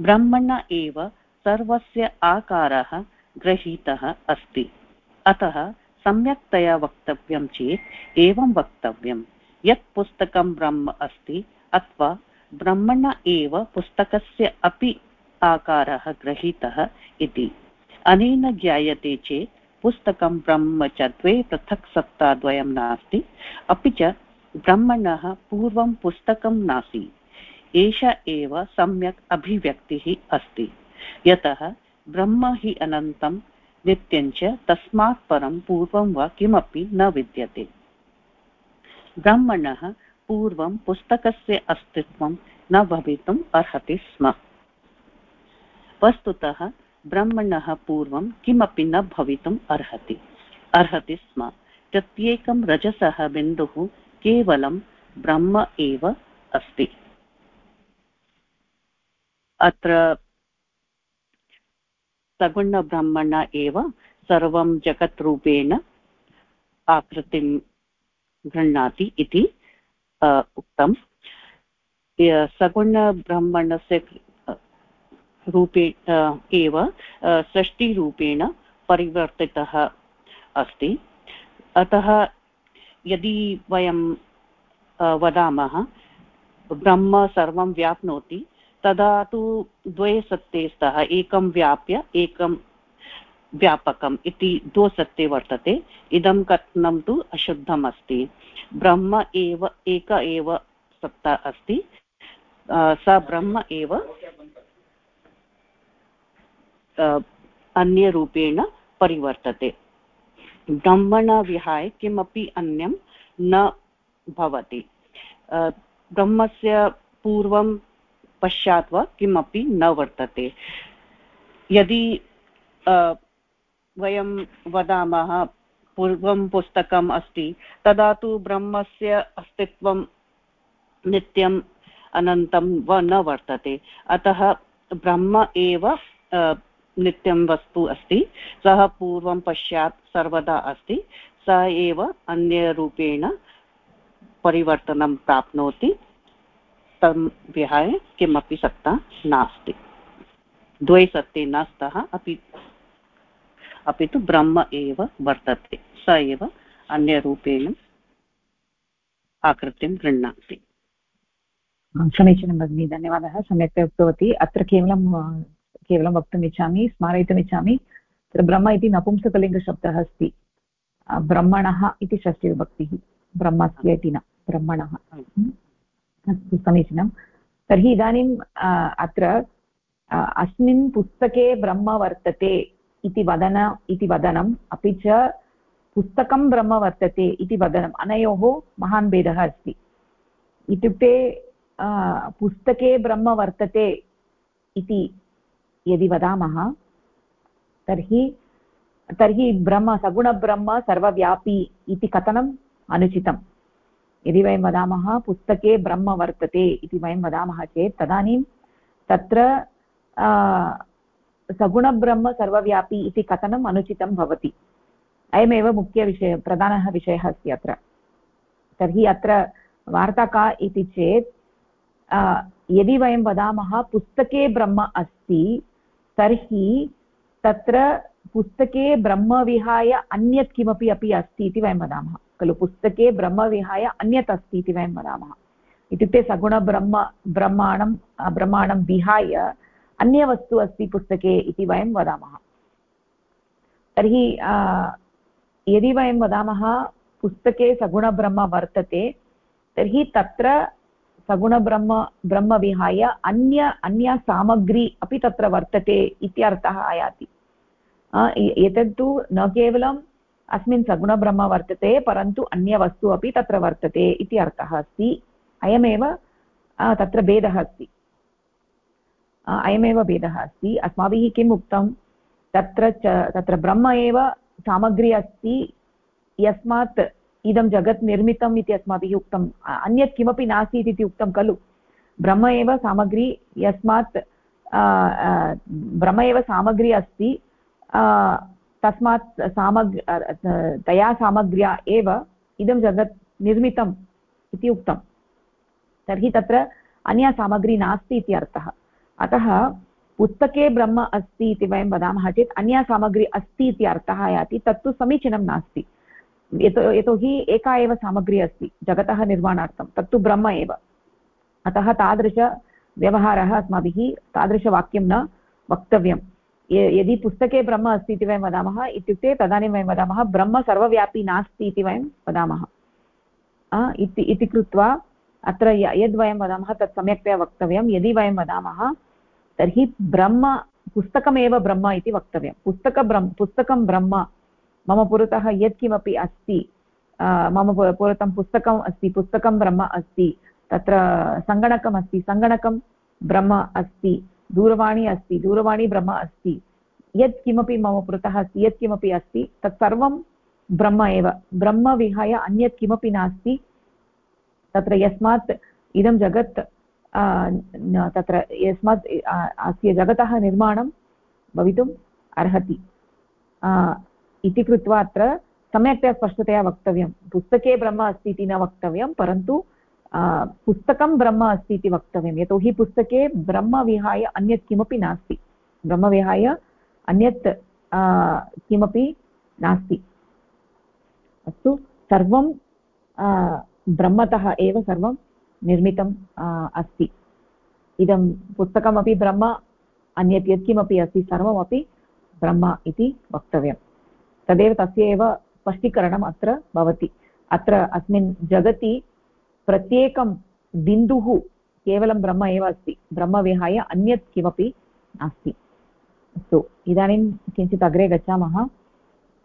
S2: ब्रह्मण एव सर्वस्य आकारः गृहीतः अस्ति। अतः सम्यक्तया वक्तव्यं चेत् एवं वक्तव्यं यत् पुस्तकं ब्रह्म अस्ति अथवा ब्रह्मण एव पुस्तकस्य अपि आकारः गृहीतः इति। अनेन ज्ञायते चेत् पुस्तकं ब्रह्म च द्वे पृथक् सत्ताद्वयं नास्ति, अपि च ब्रह्मणः पूर्वं पुस्तकं नासीत्। एषा एव सम्यक् अभिव्यक्तिः अस्ति। यतः ब्रह्म हि अनन्तं नित्यञ्च तस्मात् परं पूर्वं वा किमपि न विद्यते। ब्रह्मणः पूर्वं पुस्तकस्य अस्तित्वं न भवितुम् अर्हति स्म। वस्तुतः ब्रह्मणः पूर्वं किमपि न भवितुम् अर्हति। अर्हति स्म। प्रत्येकं रजसः बिन्दुः केवलं ब्रह्म एव अस्ति। अत्र सगुणब्रह्मण एव सर्वं जगत् आकृतिं गृह्णाति इति उक्तं। सगुणब्रह्मणस्य रूपे एव षष्टिरूपेण परिवर्तितः अस्ति। अतः यदि वयं वदामः, ब्रह्म सर्वं व्याप्नोति, तदा तु द्वे सत्ते स्तः, एकं व्याप्य, एकं व्यापकम् इति द्वौ सत्ते वर्तते। इदं कथनं तु अशुद्धम् अस्ति ब्रह्म एव, एक एव सत्ता अस्ति। स ब्रह्म एव अन्यरूपेण परिवर्तते। ब्रह्मणा विहाय किमपि अन्यं न भवति। ब्रह्मस्य पूर्वं पश्चात् वा किमपि न वर्तते। यदि वयं वदामः, पूर्वं पुस्तकम् अस्ति, तदा तु ब्रह्मस्य अस्तित्वं नित्यम् अनन्तं वा न वर्तते। अतः ब्रह्म एव नित्यं वस्तु अस्ति। सः पूर्वं पश्चात् सर्वदा अस्ति। सः एव अन्यरूपेण परिवर्तनं प्राप्नोति। तं विहाय किमपि सत्ता नास्ति। द्वे सत्ते न स्तः, अपि अपि तु ब्रह्म एव वर्तते। स एव अन्यरूपेण आकृतिं गृह्णाति।
S1: समीचीनं भगिनि, धन्यवादः। सम्यक्तया उक्तवती। अत्र केवलं केवलं वक्तुम् इच्छामि स्मारयितुम् इच्छामि। तत्र ब्रह्म इति नपुंसकलिङ्गशब्दः अस्ति। ब्रह्मणः इति षष्टिविभक्तिः। ब्रह्मस्य इति न ब्रह्मणः। अस्तु समीचीनं। तर्हि इदानीम् अत्र अस्मिन् पुस्तके ब्रह्म वर्तते इति वदन इति वदनम् अपि च पुस्तकं ब्रह्म वर्तते इति वदनम् अनयोः महान् भेदः अस्ति। इत्युक्ते पुस्तके ब्रह्म वर्तते इति यदि वदामः, तर्हि तर्हि ब्रह्म, सगुणब्रह्म सर्वव्यापी इति कथनम् अनुचितम्। यदि वयं वदामः, पुस्तके ब्रह्म वर्तते इति वयं वदामः चेत् तदानीं तत्र सगुणब्रह्म सर्वव्यापी इति कथनम् अनुचितं भवति। अयमेव मुख्यविषयः प्रधानः विषयः अस्ति अत्र। तर्हि अत्र वार्ता इति चेत् यदि वयं वदामः, पुस्तके ब्रह्म अस्ति तर्हि तत्र पुस्तके ब्रह्म विहाय अन्यत् किमपि अपि अस्ति इति वयं वदामः। खलु पुस्तके ब्रह्म विहाय अन्यत् अस्ति इति वयं वदामः। इत्युक्ते सगुणब्रह्म ब्रह्माणं ब्रह्माणं विहाय अन्यवस्तु अस्ति पुस्तके इति वयं वदामः। तर्हि यदि वयं वदामः, पुस्तके सगुणब्रह्म वर्तते, तर्हि तत्र सगुणब्रह्म ब्रह्म विहाय अन्य, अन्या सामग्री अपि तत्र वर्तते इत्यर्थः आयाति। एतत्तु न केवलम् अस्मिन् सगुणब्रह्म वर्तते, परन्तु अन्यवस्तु अपि तत्र वर्तते इति अर्थः अस्ति। अयमेव तत्र भेदः अस्ति। अयमेव भेदः अस्ति। अस्माभिः किम् उक्तं? तत्र च, तत्र ब्रह्म एव सामग्री अस्ति, यस्मात् इदं जगत् निर्मितम् इति अस्माभिः उक्तम् अन्यत् किमपि नासीत् इति उक्तं खलु। ब्रह्म एव सामग्री, यस्मात् ब्रह्म एव सामग्री अस्ति। तस्मात् सामग् तया सामग्र्या एव इदं जगत् निर्मितम् इति उक्तं। तर्हि तत्र अन्या सामग्री नास्ति इति अर्थः। अतः पुस्तके ब्रह्म अस्ति इति वयं वदामः चेत् अन्या सामग्री अस्ति इति अर्थः आयाति तत्तु समीचीनं नास्ति। यतो, यतोहि एका एव सामग्री अस्ति, जगतः निर्माणार्थं, तत्तु ब्रह्म एव। अतः तादृशव्यवहारः अस्माभिः तादृशवाक्यं न वक्तव्यं यदि पुस्तके ब्रह्म अस्ति इति वयं वदामः, इत्युक्ते तदानीं वयं वदामः, ब्रह्म सर्वव्यापी नास्ति इति वयं वदामः। इति इति कृत्वा अत्र यद् वयं वदामः तत् सम्यक्तया वक्तव्यं। यदि वयं वदामः, तर्हि ब्रह्म, पुस्तकमेव ब्रह्म इति वक्तव्यं। पुस्तकब्रह्म, पुस्तकं ब्रह्म मम पुरतः यत्किमपि अस्ति मम पुरतः पुस्तकम् अस्ति, पुस्तकं ब्रह्म अस्ति, तत्र सङ्गणकम् अस्ति, सङ्गणकं ब्रह्म अस्ति, दूरवाणी अस्ति, दूरवाणी ब्रह्म अस्ति यत् किमपि मम पुरतः अस्ति यत् किमपि अस्ति, तत्सर्वं ब्रह्म एव, ब्रह्म विहाय अन्यत् किमपि नास्ति, तत्र यस्मात् इदं जगत् तत्र यस्मात् अस्य जगतः निर्माणं भवितुम् अर्हति इति कृत्वा अत्र सम्यक्तया स्पष्टतया वक्तव्यं। पुस्तके ब्रह्म अस्ति इति न वक्तव्यं, परन्तु पुस्तकं ब्रह्म अस्ति इति वक्तव्यं। यतोहि पुस्तके ब्रह्म विहाय अन्यत् किमपि नास्ति। ब्रह्म विहाय अन्यत् किमपि नास्ति। अस्तु, सर्वं ब्रह्मतः एव सर्वं निर्मितम् अस्ति। इदं पुस्तकमपि ब्रह्म, अन्यत् यत्किमपि अस्ति, सर्वमपि ब्रह्म इति वक्तव्यं तदेव तस्य एव स्पष्टीकरणम् अत्र भवति। अत्र अस्मिन् जगति प्रत्येकं बिन्दुः केवलं ब्रह्म एव अस्ति। ब्रह्मविहाय अन्यत् किमपि नास्ति। अस्तु इदानीं किञ्चित् अग्रे गच्छामः।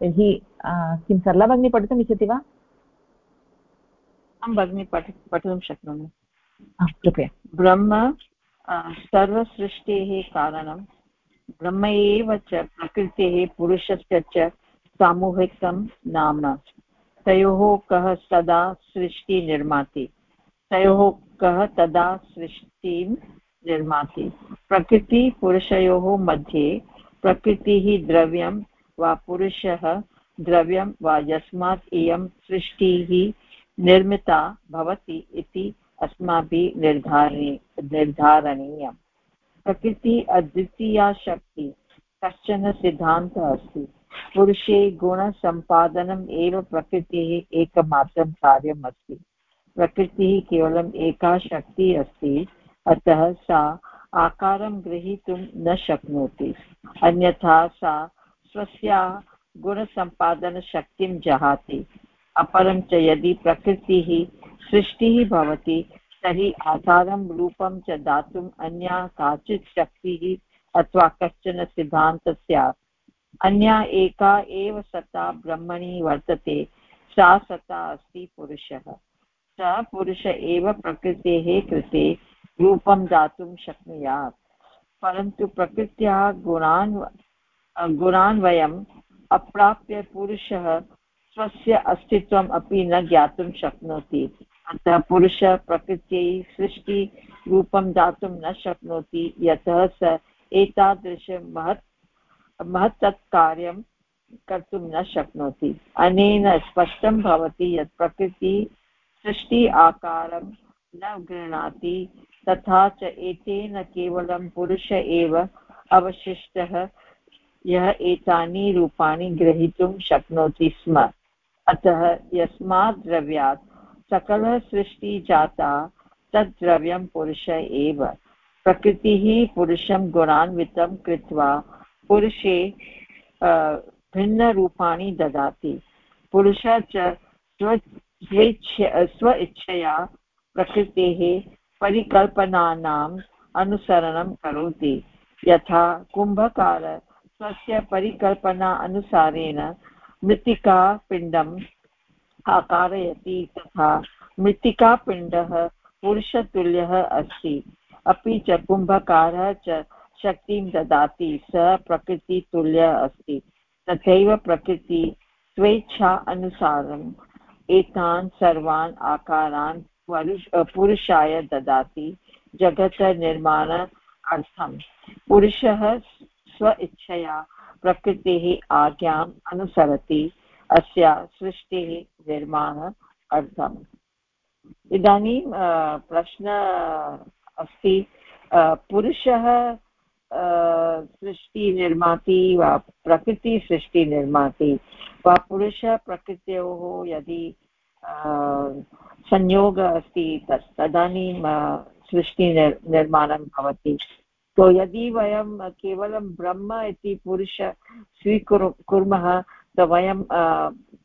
S1: तर्हि किं सरला भगिनी पठितुम् इच्छति वा?
S3: आं भगिनी पठ पठितुं शक्नोमि।
S1: कृपया।
S3: ब्रह्म सर्वसृष्टेः कारणं ब्रह्म एव च प्रकृतेः पुरुषस्य च सामूहिकं नाम। तयोः कः सदा सृष्टिनिर्माति तयोः कः तदा सृष्टिं निर्माति। प्रकृतिपुरुषयोः मध्ये, प्रकृतिः द्रव्यं वा पुरुषः द्रव्यं वा यस्मात् इयं सृष्टिः निर्मिता भवति इति अस्माभिः निर्धारणे, निर्धारणीयम्। प्रकृतिः अद्वितीया शक्ति, कश्चन सिद्धान्तः अस्ति। पुरुषे गुणसम्पादनम् एव प्रकृतेः एकमात्रं कार्यम् अस्ति प्रकृतिः केवलम् एका शक्तिः अस्ति, अतः सा आकारं ग्रहीतुं न शक्नोति। अन्यथा सा स्वस्याः गुणसम्पादनशक्तिं जहाति। अपरं च यदि प्रकृतिः सृष्टिः भवति, तर्हि आधारं रूपं च दातुम् अन्या काचित् शक्तिः अथवा कश्चन सिद्धान्तः स्यात् अन्या एका एव सत्ता ब्रह्मणि वर्तते, सा सत्ता अस्ति पुरुषः। सः पुरुष एव प्रकृतेः कृते रूपं दातुं शक्नुयात्। परन्तु प्रकृत्याः गुणान् गुणान् वयम् अप्राप्य पुरुषः स्वस्य अस्तित्वम् अपि न ज्ञातुं शक्नोति। अतः पुरुषः प्रकृत्यै सृष्टिरूपं दातुं न शक्नोति, यतः स एतादृश महत् महत्तत् कार्यं कर्तुं न शक्नोति। अनेन स्पष्टं भवति यत् प्रकृतिः सृष्टि आकारं न गृह्णाति, तथा च एतेन केवलं पुरुष एव अवशिष्टः, यः एतानि रूपाणि ग्रहीतुं शक्नोति स्म। अतः यस्मात् द्रव्यात् सकलः सृष्टिः जाता तद् द्रव्यं पुरुष एव। प्रकृतिः पुरुषं गुणान्वितं कृत्वा पुरुषे भिन्नरूपाणि ददाति। पुरुषः च स्व स्व इच्छया प्रकृतेः परिकल्पनानाम् अनुसरणं करोति। यथा कुम्भकार स्वस्य परिकल्पना अनुसारेण मृत्तिकापिण्डम् आकारयति तथा मृत्तिकापिण्डः पुरुषतुल्यः अस्ति। अपि च कुम्भकारः च शक्तिं ददाति, सः प्रकृतितुल्यः अस्ति। तथैव प्रकृति स्वेच्छा अनुसारम्, एतान् सर्वान् आकारान् पुरुषाय ददाति, जगत् निर्माण अर्थम्। पुरुषः स्व इच्छया प्रकृतेः आज्ञाम् अनुसरति, अस्या सृष्टेः निर्माण अर्थम्। इदानीं प्रश्न अस्ति पुरुषः सृष्टिनिर्माति वा प्रकृतिसृष्टिनिर्माति वा पुरुषः प्रकृत्योः यदि संयोगः अस्ति, तत् तदानीं सृष्टि निर्माणं भवति। तो यदि वयं केवलं ब्रह्म इति पुरुष स्वीकुरु, कुर्मः तो वयं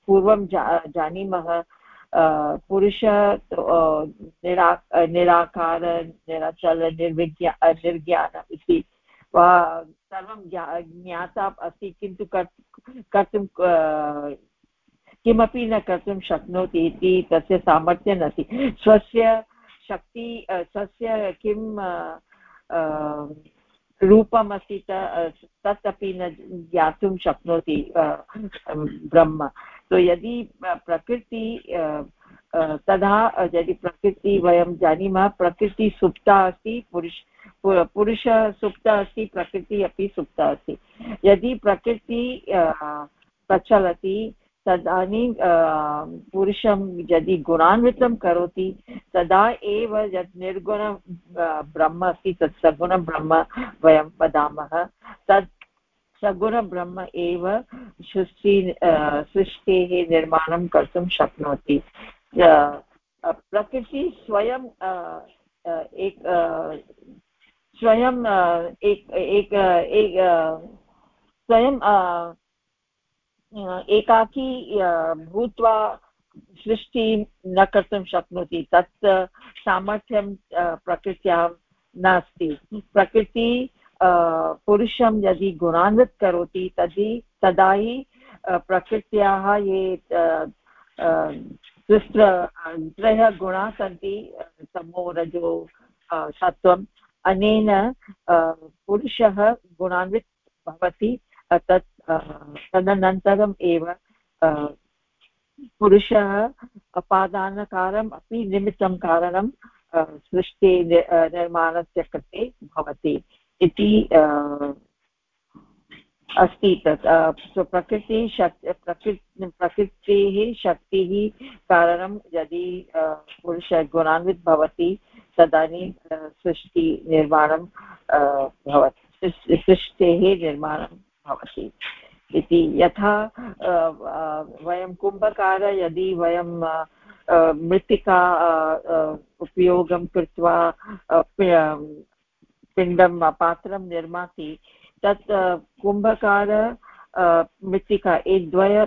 S3: पूर्वं जा, जानीमः पुरुष निरा निराकार, निराचल, निर्विज्ञा निर्ज्ञानम् इति। वा सर्वं ज्ञाता अस्ति, किन्तु कर्तुं किमपि न कर्तुं शक्नोति इति तस्य सामर्थ्यं नास्ति। स्वस्य शक्ति स्वस्य किं रूपमस्ति तत् अपि न ज्ञातुं शक्नोति ब्रह्म। तो यदि प्रकृति तदा यदि प्रकृति वयं जानीमः, प्रकृति सुप्ता अस्ति, पुरुष पुरुष सुप्ता अस्ति, प्रकृतिः अपि सुप्ता अस्ति। यदि प्रकृति प्रचलति, तदानीं पुरुषं यदि गुणान्वितं करोति, तदा एव यत् निर्गुण ब्रह्म अस्ति, तत् सगुणब्रह्म वयं वदामः। तत् सगुणब्रह्म एव सृष्टि सृष्टेः निर्माणं कर्तुं शक्नोति। प्रकृति स्वयं एक स्वयं एक एक स्वयं एकाकी भूत्वा सृष्टिं न कर्तुं शक्नोति। तत् सामर्थ्यं प्रकृत्यां नास्ति। प्रकृति पुरुषं यदि गुणान्वित करोति तर्हि तदा हि प्रकृत्याः ये तिस्र त्रयः गुणाः सन्ति तमो रजो सत्त्वम् अनेन पुरुषः गुणान्वित् भवति तत् तदनन्तरम् एव पुरुषः अपादानकारम् अपि निमित्तं कारणं सृष्टि निर्माणस्य कृते भवति इति अस्ति तत् प्रकृतिः शक्, प्रकृ, प्रकृतेः शक्तिः कारणं यदि पुरुष गुणान्वित् भवति, तदानीं सृष्टिनिर्माणं भवति सृष्टेः निर्माणं भवति। इति यथा वयं कुम्भकार यदि वयं मृत्तिका उपयोगं कृत्वा पिण्डं, पात्रं निर्माति तत् कुम्भकार मृत्तिका एद्वय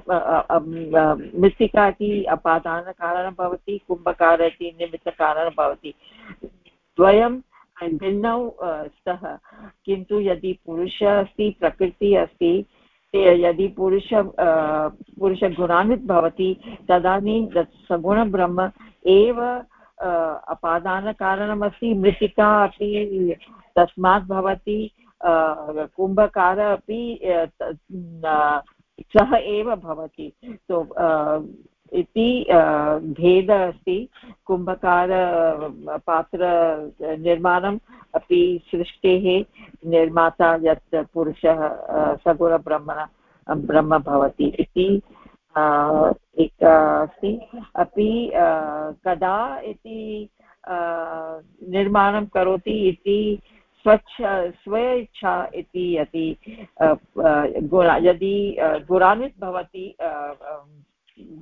S3: मृत्तिका इति अपादानकारणं भवति कुम्भकार इति निमित्तकारणं भवति। द्वयं भिन्नौ स्तः। किन्तु यदि पुरुषः अस्ति, प्रकृतिः अस्ति यदि पुरुष पुरुषगुणान्वित् भवति, तदानीं सगुणब्रह्म एव अपादानकारणमस्ति मृत्तिका अपि तस्मात् भवति कुम्भकार अपि सः एव भवति। सो इति भेदः अस्ति। कुम्भकार पात्रनिर्माणम् अपि सृष्टेः। निर्माता यत् पुरुषः सगुणब्रह्म ब्रह्म भवति इति एक अस्ति। अपि कदा इति निर्माणं करोति इति स्वच्छ स्व इच्छा इति यदि यदि गुणान्वित् भवति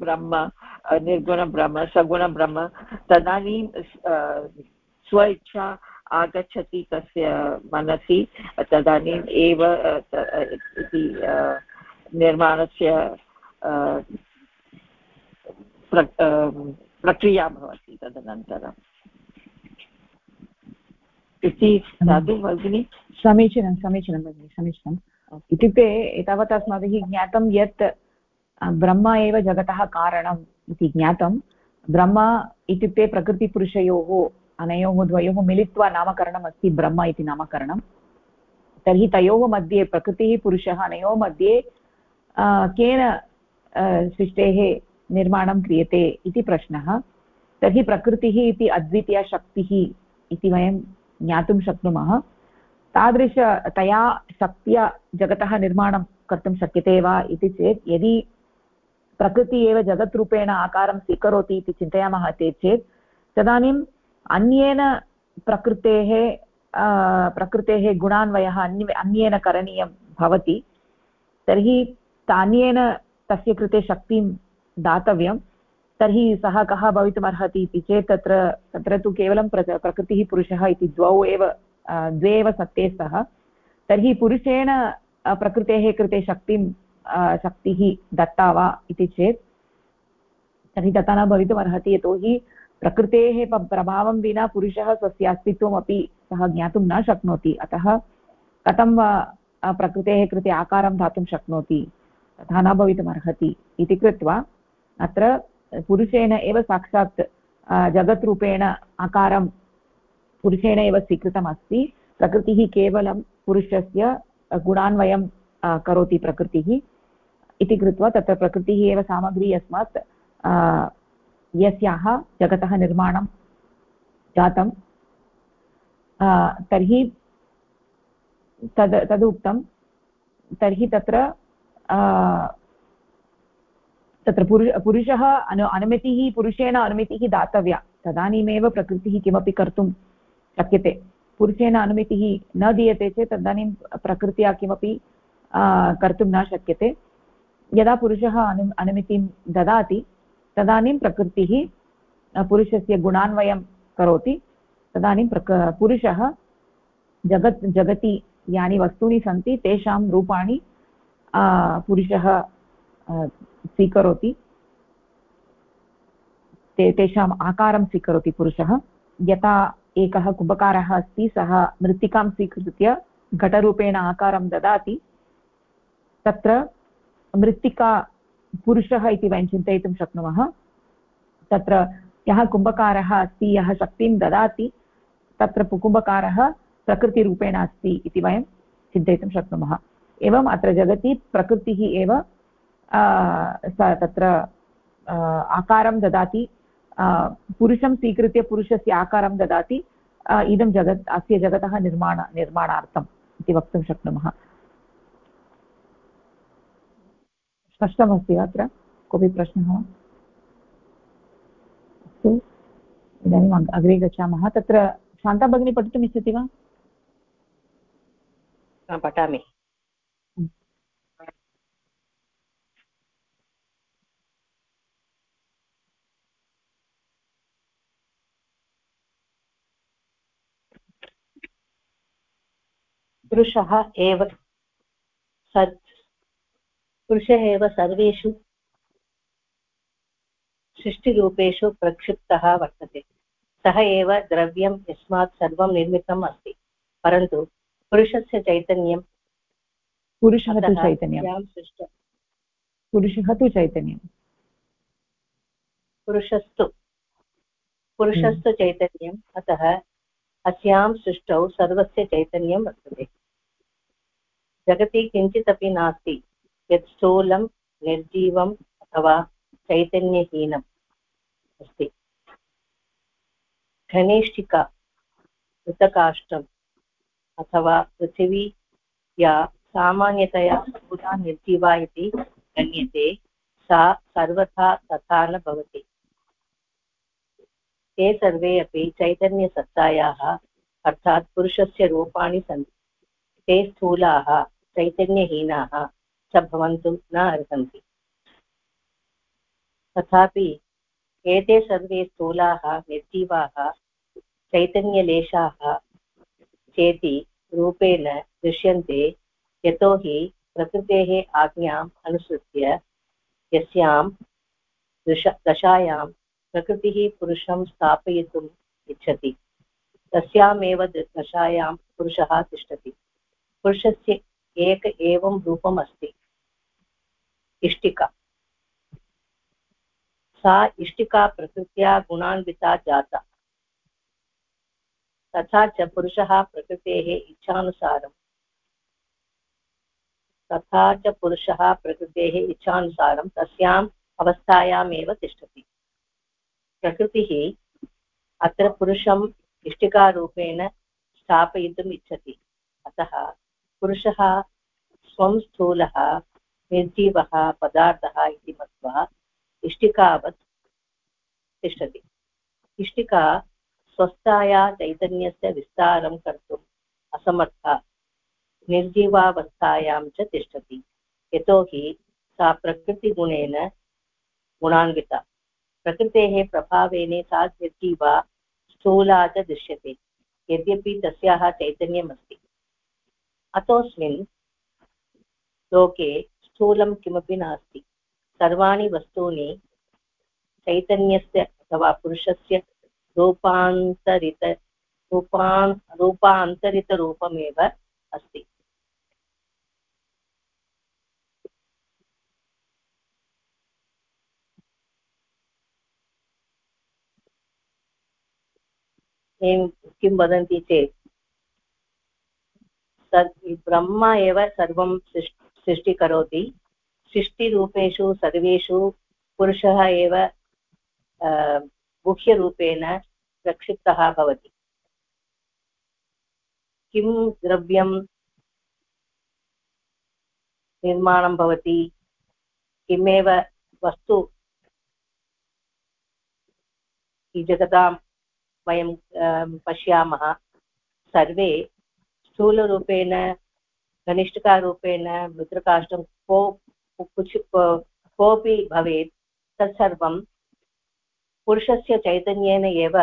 S3: ब्रह्म निर्गुणब्रह्म सगुणब्रह्म तदानीं स्व इच्छा आगच्छति तस्य मनसि तदानीम् एव इति निर्माणस्य प्रक्रिया भवति तदनन्तरम्। भगिनि?
S1: समीचीनं समीचीनं भगिनि समीचीनम् इत्युक्ते एतावत् अस्माभिः ज्ञातं यत् ब्रह्म एव जगतः कारणम् इति ज्ञातं। ब्रह्म इत्युक्ते प्रकृतिपुरुषयोः अनयोः द्वयोः मिलित्वा नामकरणम् अस्ति ब्रह्म इति नामकरणं। तर्हि तयोः मध्ये प्रकृतिः पुरुषः अनयोः मध्ये केन सृष्टेः निर्माणं क्रियते इति प्रश्नः। तर्हि प्रकृतिः इति अद्वितीया शक्तिः इति वयं ज्ञातुं शक्नुमः। तादृश तया शक्त्या जगतः निर्माणं कर्तुं शक्यते वा इति चेत्, यदि प्रकृतिः एव जगत्रूपेण आकारं स्वीकरोति इति चिन्तयामः चेत्, तदानीम् अन्येन प्रकृतेः प्रकृतेः गुणान्वयः अन्य, अन्येन करणीयं भवति, तर्हि अन्येन तस्य कृते शक्तिं दातव्यं तर्हि सः कः भवितुमर्हति इति चेत् तत्र तत्र तु केवलं प्र प्रकृतिः पुरुषः इति द्वौ एव द्वे एव सत्ते स्तः। तर्हि पुरुषेण प्रकृतेः कृते शक्तिं शक्तिः दत्ता वा इति चेत्, तर्हि तथा न भवितुमर्हति। यतोहि प्रकृतेः प्रभावं विना पुरुषः स्वस्य अस्तित्वमपि सः ज्ञातुं न शक्नोति। अतः कथं वा प्रकृतेः कृते आकारं दातुं शक्नोति तथा न भवितुमर्हति इति कृत्वा अत्र पुरुषेण एव साक्षात् जगत्रूपेण आकारं पुरुषेण एव स्वीकृतमस्ति। प्रकृतिः केवलं पुरुषस्य गुणान्वयं करोति प्रकृतिः। इति कृत्वा तत्र प्रकृतिः एव सामग्री यस्मात् यस्याः जगतः निर्माणं जातं। तर्हि तद्, तदुक्तं। तर्हि तत्र तत्र पुरुष, पुरुषः अनु, अनुमतिः, पुरुषेण अनुमतिः दातव्या। तदानीमेव प्रकृतिः किमपि कर्तुं शक्यते। पुरुषेण अनुमतिः न दीयते चेत् तदानीं प्रकृत्या किमपि कर्तुं न शक्यते। यदा पुरुषः अनु, अनुमतिं ददाति, तदानीं प्रकृतिः पुरुषस्य गुणान्वयं करोति। तदानीं प्रक, पुरुषः जगत्, जगति यानि वस्तूनि सन्ति, तेषां रूपाणि पुरुषः स्वीकरोति। ते, तेषाम् आकारं स्वीकरोति पुरुषः। यथा एकः कुम्भकारः अस्ति, सः मृत्तिकां स्वीकृत्य घटरूपेण आकारं ददाति। तत्र मृत्तिका पुरुषः इति वयं चिन्तयितुं शक्नुमः। तत्र यः कुम्भकारः अस्ति, यः शक्तिं ददाति, तत्र कुम्भकारः प्रकृतिरूपेण अस्ति इति वयं चिन्तयितुं शक्नुमः। एवम् अत्र जगति प्रकृतिः एव तत्र आकारं ददाति। पुरुषं स्वीकृत्य पुरुषस्य आकारं ददाति। इदं जगत्, अस्य जगतः निर्माण, निर्माणार्थम् इति वक्तुं शक्नुमः। स्पष्टमस्ति अत्र? कोऽपि प्रश्नः अस्तु। इदानीम् अग्रे गच्छामः। तत्र शान्ता भगिनी पठितुम् इच्छति वा
S3: पठामि।
S4: पुरुषः एव सर् पुरुषः एव सर्वेषु सृष्टिरूपेषु प्रक्षिप्तः वर्तते। सः एव द्रव्यं यस्मात् सर्वं निर्मितम् अस्ति। परन्तु पुरुषस्य चैतन्यं
S1: पुरुषः तु चैतन्यं पुरुषः तु चैतन्यं
S4: पुरुषस्तु। पुरुषस्तु हम्म। चैतन्यम्। अतः अस्यां सृष्टौ सर्वस्य चैतन्यं वर्तते। जगति किञ्चिदपि नास्ति। यत् स्थूलं निर्जीवम् अथवा चैतन्यहीनम् अस्ति। घनिष्ठिका, कृतकाष्ठम् अथवा पृथिवी या सामान्यतया स्थूला निर्जीवा इति गण्यते, सा सर्वथा तथा न भवति। ते सर्वे अपि चैतन्यसत्तायाः, अर्थात् पुरुषस्य रूपाणि सन्ति। ते स्थूलाः चैतन्यहीनाः च भवन्तुं न अर्हन्ति। तथापि एते सर्वे स्थूलाः, निर्जीवाः, चैतन्यलेशाः चेति रूपेण दृश्यन्ते, यतोहि प्रकृतेः आज्ञाम् अनुसृत्य यस्यां दश, दशायां प्रकृतिः पुरुषं स्थापयितुम् इच्छति। तस्यामेव दशायां पुरुषः तिष्ठति। पुरुषस्य एक एवं रूपम् अस्ति इष्टिका। सा इष्टिका प्रकृत्या गुणान्विता जाता। तथा च पुरुषः प्रकृतेः इच्छानुसारं तथा च पुरुषः प्रकृतेः इच्छानुसारं तस्याम् अवस्थायामेव तिष्ठति। प्रकृतिः अत्र पुरुषम् इष्टिकारूपेण स्थापयितुम् इच्छति। अतः पुरुषः स्वं स्थूलः निर्जीवः पदार्थः इति मत्वा इष्टिकावत् तिष्ठति। इष्टिका स्वस्थाया चैतन्यस्य विस्तारं कर्तुम् असमर्था, निर्जीवावस्थायां च तिष्ठति। यतोहि सा प्रकृतिगुणेन गुणान्विता। प्रकृतेः प्रभावेन सा निर्जीवा स्थूला च दृश्यते। यद्यपि तस्याः चैतन्यमस्ति। अतोऽस्मिन् लोके स्थूलं किमपि नास्ति। सर्वाणि वस्तूनि चैतन्यस्य अथवा पुरुषस्य रूपान्तरित रूपान् रूपान्तरितरूपमेव अस्ति। किं वदन्ति चेत् ब्रह्म एव सर्वं सृष्टि करोति सृष्टिरूपेषु सर्वेषु पुरुषः एव मुख्यरूपेण प्रक्षिप्तः भवति। किं द्रव्यं निर्माणं भवति? किमेव वस्तु? जगतां वयं पश्यामः। सर्वे स्थूलरूपेण घनिष्ठकारूपेण मृत्रकाष्ठं को, कुछ कोऽपि भवेत्, तत्सर्वं पुरुषस्य चैतन्येन एव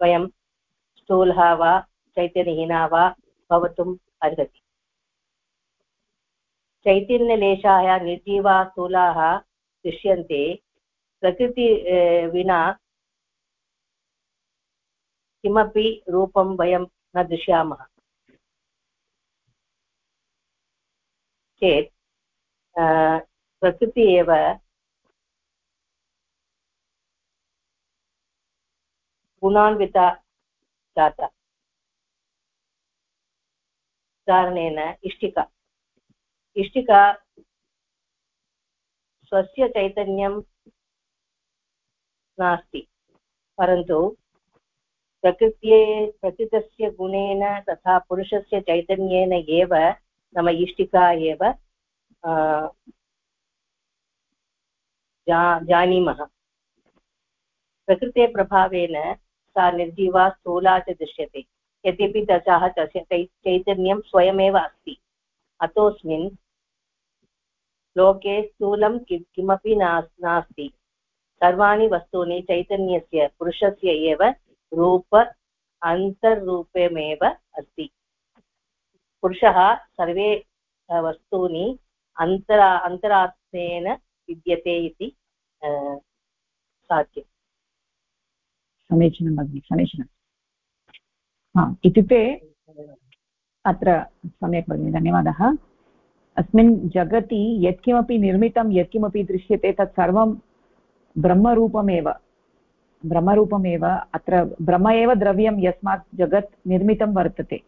S4: वयं स्थूलः वा चैतन्यहीना वा भवितुम् अर्हति। चैतन्यलेशाः निर्जीवाः स्थूलाः दृश्यन्ते, प्रकृति विना किमपि रूपं वयं न दृश्यामः। चेत् प्रकृति एव गुणान्विता जाता। उदाहरणेन, इष्टिका। इष्टिका स्वस्य चैतन्यं नास्ति, परन्तु प्रकृत्ये प्रकृतस्य गुणेन तथा पुरुषस्य चैतन्येन एव नाम इष्टिका एव जानीमः। प्रकृते प्रभावेन सा निर्जीवा स्थूला च दृश्यते। यद्यपि तस्याः तस्य चैतन्यं स्वयमेव अस्ति। अतोऽस्मिन् लोके स्थूलं किमपि नास्ति। सर्वाणि वस्तूनि चैतन्यस्य, पुरुषस्य एव रूप अन्तर्रूपमेव अस्ति। पुरुषः सर्वे वस्तूनि अन्तरा अन्तरात्मेन विद्यते इति साध्यम्।
S1: समीचीनं भगिनि, समीचीनं। हा, इत्युक्ते अत्र सम्यक् भगिनि, धन्यवादः। अस्मिन् जगति यत्किमपि निर्मितं, यत्किमपि दृश्यते, तत् ब्रह्मरूपमेव। ब्रह्मरूपमेव, अत्र ब्रह्म एव द्रव्यं यस्मात् जगत् निर्मितं वर्तते,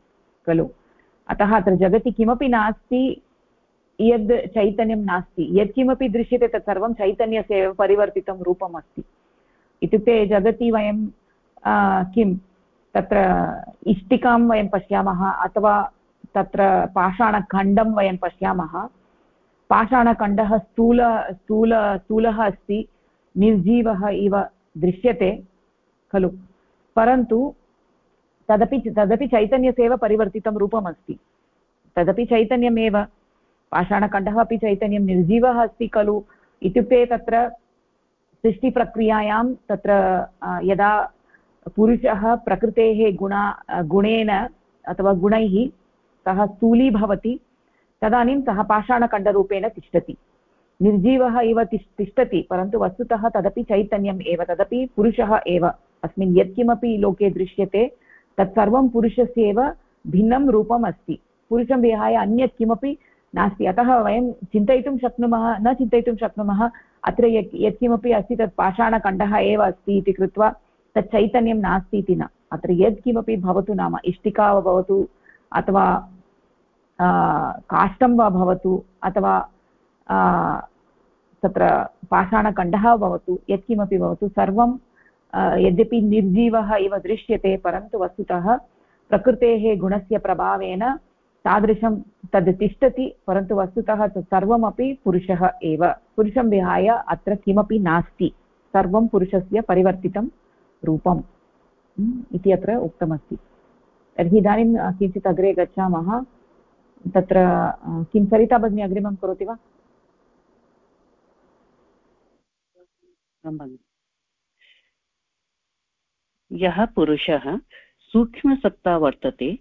S1: खलु? अतः अत्र जगति किमपि नास्ति, यद् चैतन्यं नास्ति, यत्किमपि दृश्यते तत् सर्वं चैतन्यस्य एव परिवर्तितं रूपम् अस्ति इत्युक्ते जगति वयं किं? तत्र इष्टिकां वयं पश्यामः, अथवा तत्र पाषाणखण्डं वयं पश्यामः। पाषाणखण्डः स्थूल स्थूल, स्थूलः अस्ति, निर्जीवः इव दृश्यते, खलु। परन्तु तदपि तदपि चैतन्यस्य एव परिवर्तितं रूपम् अस्ति तदपि चैतन्यमेव। पाषाणखण्डः अपि चैतन्यं, निर्जीवः अस्ति, खलु। इत्युक्ते तत्र सृष्टिप्रक्रियायां तत्र यदा पुरुषः प्रकृतेः गुणा गुणेन अथवा गुणैः सः स्थूली भवति तदानीं सः पाषाणखण्डरूपेण तिष्ठति। निर्जीवः इव तिष्ठति, परन्तु वस्तुतः तदपि चैतन्यम् एव, तदपि पुरुषः एव। अस्मिन् यत्किमपि लोके दृश्यते, तत्सर्वं पुरुषस्य एव भिन्नं रूपम् अस्ति। पुरुषं विहाय अन्यत् किमपि नास्ति। अतः वयं चिन्तयितुं शक्नुमः, न चिन्तयितुं शक्नुमः, अत्र यत्, यत्किमपि अस्ति तत् पाषाणखण्डः एव अस्ति इति कृत्वा तत् चैतन्यं नास्ति इति न। अत्र यत्किमपि भवतु नाम, इष्टिका वा भवतु, अथवा काष्ठं वा भवतु, अथवा तत्र पाषाणखण्डः भवतु, यत्किमपि भवतु, सर्वं यद्यपि निर्जीवः इव दृश्यते, परन्तु वस्तुतः प्रकृतेः गुणस्य प्रभावेन तादृशं तद् तिष्ठति, परन्तु वस्तुतः तत् सर्वमपि पुरुषः एव। पुरुषं विहाय अत्र किमपि नास्ति, सर्वं पुरुषस्य परिवर्तितं रूपम्। इति अत्र उक्तमस्ति। तर्हि इदानीं किञ्चित् अग्रे गच्छामः। तत्र किं सरिता भगिनी अग्रिमं करोति वा?
S2: यः पुरुषः सूक्ष्मसत्ता वर्तते,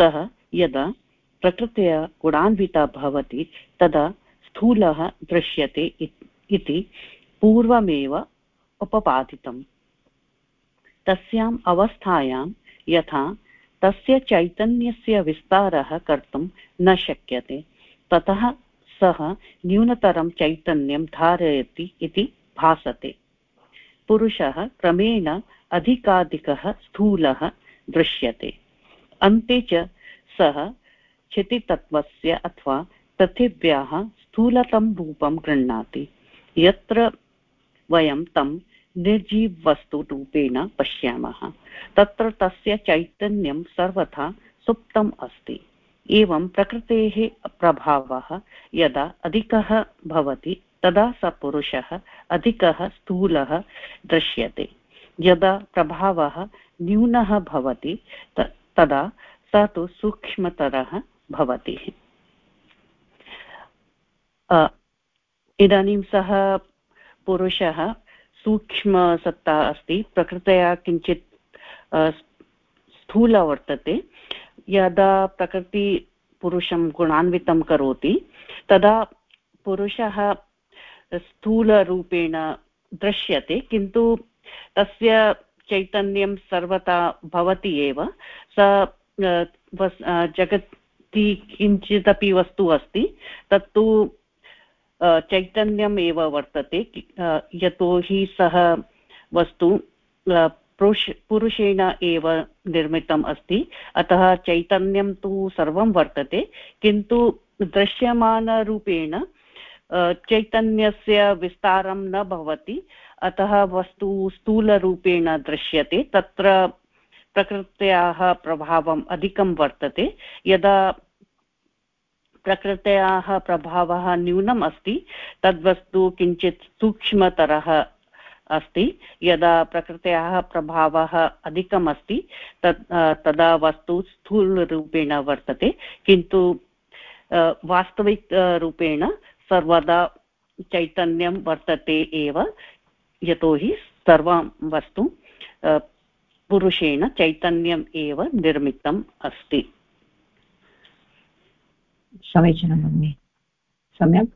S2: सः यदा प्रकृत्या गुणान्विता भवति, तदा स्थूलः दृश्यते इति पूर्वमेव उपपादितम्। तस्याम् अवस्थायां यथा तस्य चैतन्यस्य विस्तारः कर्तुं न शक्यते, ततः सः न्यूनतरं चैतन्यं धारयति इति भासते। पुरुषः क्रमेण अधिकाधिकः स्थूलः दृश्यते। अन्ते च सः क्षितितत्त्वस्य अथवा पृथिव्याः स्थूलतं रूपं गृह्णाति। यत्र वयं तं निर्जीववस्तुरूपेण पश्यामः, तत्र तस्य चैतन्यं सर्वथा सुप्तम् अस्ति। एवं प्रकृतेः प्रभावः यदा अधिकः भवति तदा स पुरुषः अधिकः स्थूलः दृश्यते। यदा प्रभावः न्यूनः भवति तदा स तु सूक्ष्मतरः भवति। इदानीं सः पुरुषः सूक्ष्मसत्ता अस्ति, प्रकृतया किञ्चित् स्थूल वर्तते। यदा प्रकृति पुरुषं गुणान्वितं करोति, तदा पुरुषः स्थूलरूपेण दृश्यते, किन्तु तस्य चैतन्यं सर्वथा भवति एव। स जगति किञ्चिदपि वस्तु अस्ति, तत्तु चैतन्यम् एव वर्तते यतोहि सः वस्तु पुरुष, पुरुषेण एव निर्मितम् अस्ति, अतः चैतन्यं तु सर्वं वर्तते, किन्तु दृश्यमानरूपेण चैतन्यस्य विस्तारं न भवति। अतः वस्तु स्थूलरूपेण दृश्यते। तत्र प्रकृत्याः प्रभावम् अधिकं वर्तते। यदा प्रकृत्याः प्रभावः न्यूनम् अस्ति, तद्वस्तु किञ्चित् सूक्ष्मतरः अस्ति। यदा प्रकृत्याः प्रभावः अधिकम् अस्ति तत् तदा वस्तु स्थूलरूपेण वर्तते। किन्तु वास्तविकरूपेण सर्वदा चैतन्यं वर्तते एव, यतोहि सर्वं वस्तु पुरुषेण चैतन्यम् एव निर्मितम् अस्ति।
S1: समीचीनं भगिनि सम्यक्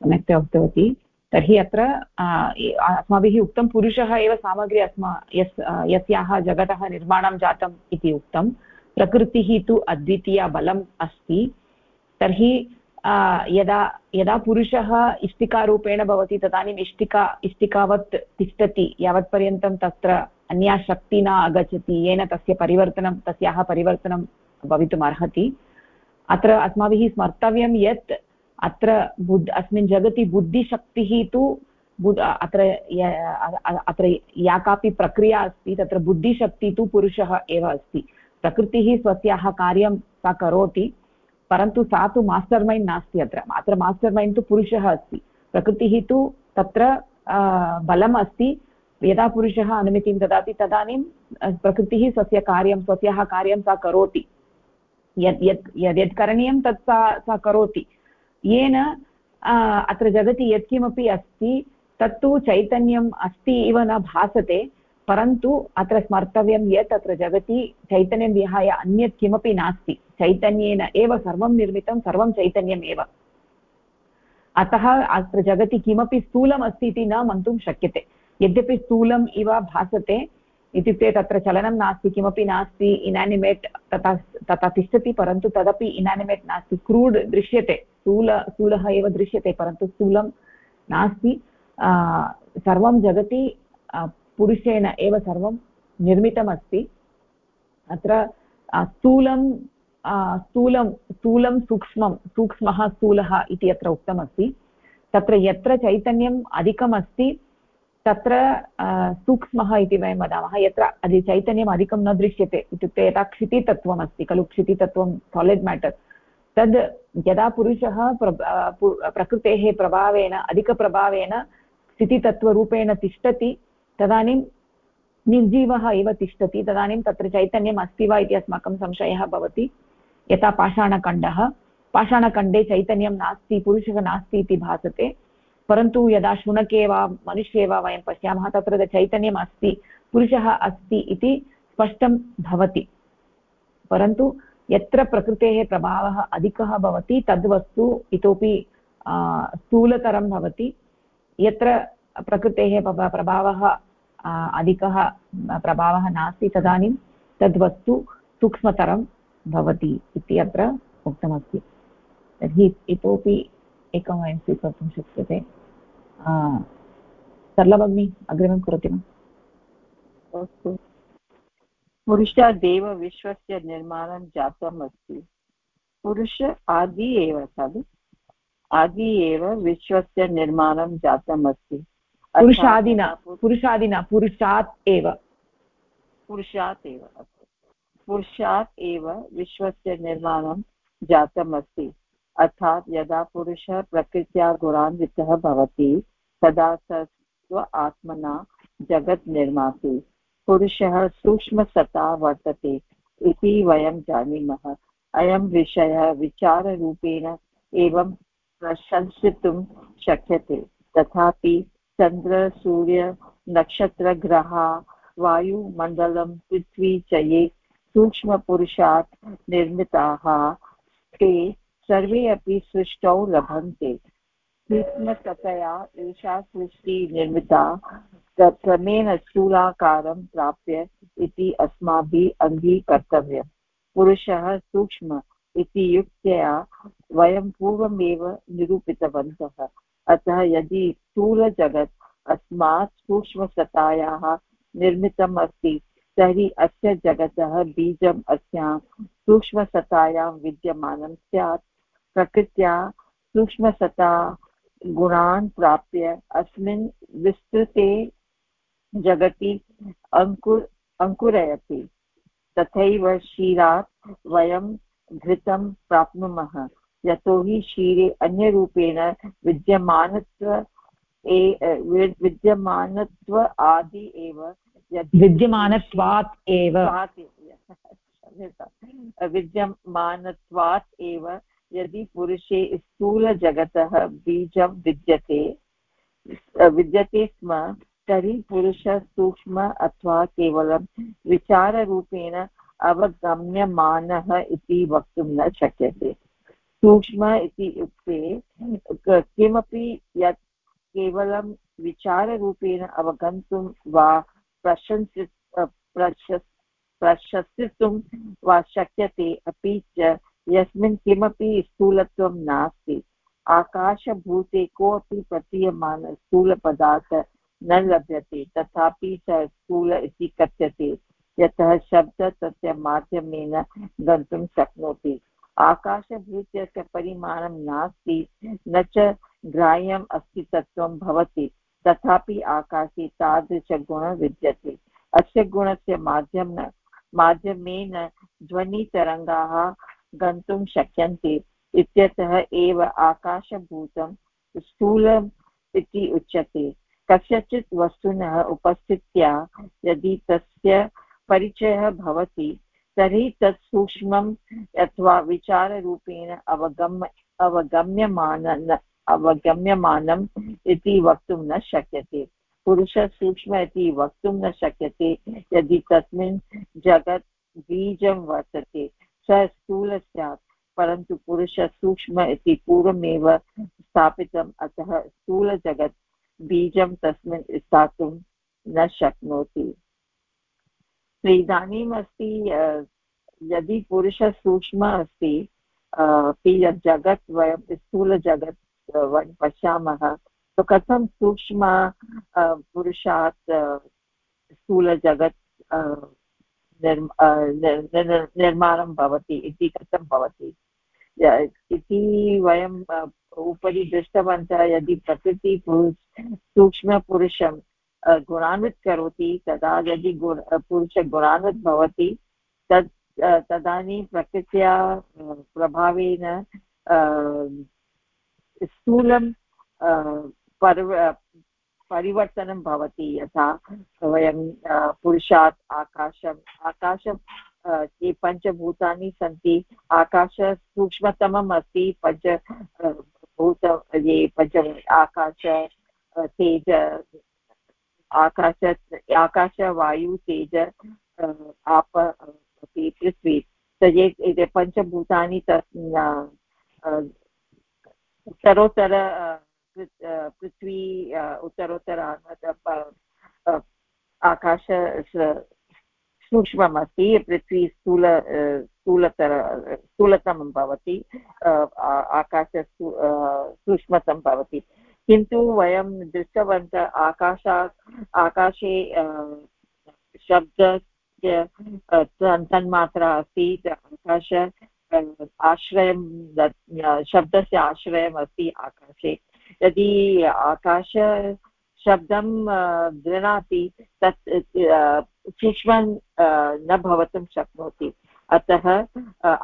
S1: सम्यक्तया उक्तवती। तर्हि अत्र अस्माभिः उक्तं पुरुषः एव सामग्री अस्मा, यस् यस्याः जगतः निर्माणं जातम् इति उक्तं। प्रकृतिः तु अद्वितीया बलम् अस्ति। तर्हि यदा यदा पुरुषः इष्टिकारूपेण भवति, तदानीम् इष्टिका, इष्टिकावत् तिष्ठति, यावत्पर्यन्तं तत्र अन्या शक्ति न आगच्छति, येन तस्य परिवर्तनं, तस्याः परिवर्तनं भवितुम् अर्हति। अत्र अस्माभिः स्मर्तव्यं यत् अत्र बुद्, अस्मिन् जगति बुद्धिशक्तिः तु बुद् अत्र अत्र या कापि प्रक्रिया अस्ति, तत्र बुद्धिशक्तिः तु पुरुषः एव अस्ति। प्रकृतिः स्वस्याः कार्यं सा करोति। परन्तु सा तु मास्टर् मैण्ड् नास्ति अत्र। अत्र मास्टर् मैण्ड् तु पुरुषः अस्ति। प्रकृतिः तु तत्र बलम् अस्ति। यदा पुरुषः अनुमतिं ददाति, तदानीं प्रकृतिः स्वस्य कार्यं, स्वस्याः कार्यं सा करोति। यत् यत् यद्यत् करणीयं तत् सा सा करोति। येन अत्र जगति यत्किमपि अस्ति, तत्तु चैतन्यम् अस्ति इव न भासते। परन्तु अत्र स्मर्तव्यं यत् अत्र जगति चैतन्यं विहाय अन्यत् किमपि नास्ति। चैतन्येन एव सर्वं निर्मितं, सर्वं चैतन्यम् एव। अतः अत्र जगति किमपि स्थूलम् अस्ति इति न मन्तुं शक्यते। यद्यपि स्थूलम् इव भासते, इत्युक्ते तत्र चलनं नास्ति, किमपि नास्ति इनानिमेट् तथा तथा तिष्ठति, परन्तु तदपि इनानिमेट् नास्ति। क्रूड् दृश्यते, स्थूल, स्थूलः एव दृश्यते, परन्तु स्थूलं नास्ति। सर्वं जगति पुरुषेण एव सर्वं निर्मितमस्ति। अत्र स्थूलं स्थूलं स्थूलं सूक्ष्मं, सूक्ष्मः स्थूलः इति अत्र उक्तमस्ति। तत्र यत्र चैतन्यम् अधिकमस्ति, तत्र सूक्ष्मः इति वयं वदामः। यत्र अधि, चैतन्यम् अधिकं न दृश्यते इत्युक्ते यथा क्षितितत्त्वम् अस्ति खलु क्षितितत्त्वं सालिड् मेटर् तद् यदा पुरुषः प्र प्रकृतेः प्रभावेन अधिकप्रभावेन स्थितितत्त्वरूपेण तिष्ठति तदानीं निर्जीवः एव तिष्ठति, तदानीं तत्र चैतन्यम् अस्ति वा इति अस्माकं संशयः भवति। यथा पाषाणखण्डः। पाषाणखण्डे चैतन्यं नास्ति, पुरुषः नास्ति इति भासते। परन्तु यदा शुनके वा, मनुष्ये वा वयं पश्यामः, तत्र चैतन्यम् अस्ति, पुरुषः अस्ति इति स्पष्टं भवति। परन्तु यत्र प्रकृतेः प्रभावः अधिकः भवति, तद्वस्तु इतोपि स्थूलतरं भवति। यत्र प्रकृतेः प्रभावः अधिकः प्रभावः नास्ति तदानीं, तद्वस्तु सूक्ष्मतरं भवति इति अत्र उक्तमस्ति। तर्हि इतोपि एकं वयं स्वीकर्तुं शक्यते। सरलभगिनी, अग्रिमं करोति वा?
S3: अस्तु। पुरुषादेव विश्वस्य निर्माणं जातम् अस्ति। पुरुष आदि एव, खलु? आदि एव विश्वस्य निर्माणं जातम् अस्ति।
S1: पुरुषादिना पुरुषादिना पुरुषात् एव।
S3: पुरुषात् एव पुरुषात् एव विश्वस्य निर्माणं जातम् अस्ति अर्थात् यदा पुरुषः प्रकृत्या गुणान्वितः भवति तदा स स्व आत्मना जगत् निर्माति। पुरुषः सूक्ष्मसता वर्तते इति वयं जानीमः। अयं विषयः विचाररूपेण एवं प्रशंसितुं शक्यते। तथापि चन्द्र सूर्य नक्षत्रग्रहा वायुमण्डलं पृथ्वी च ये सूक्ष्मपुरुषात् निर्मिताः, ते सर्वे अपि सृष्टौ लभन्ते। सूक्ष्मतया एषा सृष्टिः निर्मिता क्रमेण स्थूलाकारं प्राप्य इति अस्माभिः अङ्गीकर्तव्यम्। पुरुषः सूक्ष्म इति युक्तया वयं पूर्वमेव निरूपितवन्तः। अतः यदि स्थूलजगत् अस्मात् सूक्ष्मसतायाः निर्मितम् अस्ति, तर्हि अस्य जगतः बीजम् अस्यां सूक्ष्मसतायां विद्यमानं स्यात्। प्रकृत्या सूक्ष्मसता गुणान् प्राप्य अस्मिन् विस्तृते जगति अङ्कुर, अङ्कुरयति। तथैव क्षीरात् वयं घृतं प्राप्नुमः। यतोहि क्षीरे अन्यरूपेण विद्यमानत्व विद्यमानत्व आदि एव।
S1: विद्यमानत्वात् एव।
S3: विद्यमानत्वात् एव यदि पुरुषे स्थूलजगतः बीजं विद्यते विद्यते स्म तर्हि पुरुषः सूक्ष्म अथवा केवलं विचाररूपेण अवगम्यमानः इति वक्तुं न शक्यते। सूक्ष्म इति उक्ते किमपि यत् केवलं विचाररूपेण अवगन्तुं वा प्रशंसि प्रशंसितुं वा शक्यते अपि च यस्मिन् किमपि स्थूलत्वं नास्ति। आकाशभूते कोऽपि प्रतीयमान स्थूलपदार्थ न लभ्यते, तथापि च स्थूल इति कथ्यते, यतः शब्दः तस्य माध्यमेन गन्तुं शक्नोति। आकाशभूतस्य परिमाणं नास्ति, न च ग्राह्यम् अस्ति तत्त्वं भवति, तथापि आकाशे तादृशगुणः विद्यते। अस्य गुणस्य माध्यम माध्यमेन ध्वनितरङ्गाः गन्तुं शक्यन्ते, इत्यतः एव आकाशभूतं स्थूलम् इति उच्यते। कस्यचित् वस्तुनः उपस्थित्या यदि तस्य परिचयः भवति तर्हि तत् सूक्ष्मम् अथवा विचाररूपेण अवगम्य अवगम्यमान अवगम्यमानम् इति वक्तुं न शक्यते। पुरुषः सूक्ष्म इति वक्तुं न शक्यते, यदि तस्मिन् जगत् बीजं वर्तते, स स्थूल स्यात्, परन्तु पुरुषः सूक्ष्म इति पूर्वमेव स्थापितम्, अतः स्थूलजगत् बीजं तस्मिन् स्थातुं न शक्नोति। इदानीम् अस्ति यदि पुरुषः सूक्ष्म अस्ति यत् जगत्, वयं स्थूलजगत् वयं पश्यामः तो कथं सूक्ष्म पुरुषात् स्थूलजगत् निर्माणं भवति इति कथं भवति? इति वयं उपरि दृष्टवन्तः यदि प्रकृति सूक्ष्मपुरुषं गुणान्वित् करोति, तदा यदि गुण पुरुषगुणान्वित् भवति तत् तदानीं प्रकृत्या प्रभावेन स्थूलं पर्व, परिवर्तनं भवति यथा वयं पुरुषात् आकाशम् आकाशं ये पञ्चभूतानि सन्ति आकाश सूक्ष्मतमम् अस्ति, पञ्च भूत, ये पञ्च आकाश तेज आकाश आकाश वायु, तेज आप पृथ्वी ये पञ्चभूतानि उत्तरोत्तर पृथ्वी उत्तरोत्तर आकाश सूक्ष्ममस्ति, पृथ्वी स्थूल स्थूलतर, स्थूलतमं भवति आकाश सूक्ष्मतं भवति। किन्तु वयं दृष्टवन्तः आकाशात् आकाशे शब्दस्य तन्मात्रा अस्ति आकाश आश्रयं शब्दस्य आश्रयम् अस्ति आकाशे। यदि आकाश शब्दं गृह्णाति तत् सूक्ष्म न भवितुं शक्नोति। अतः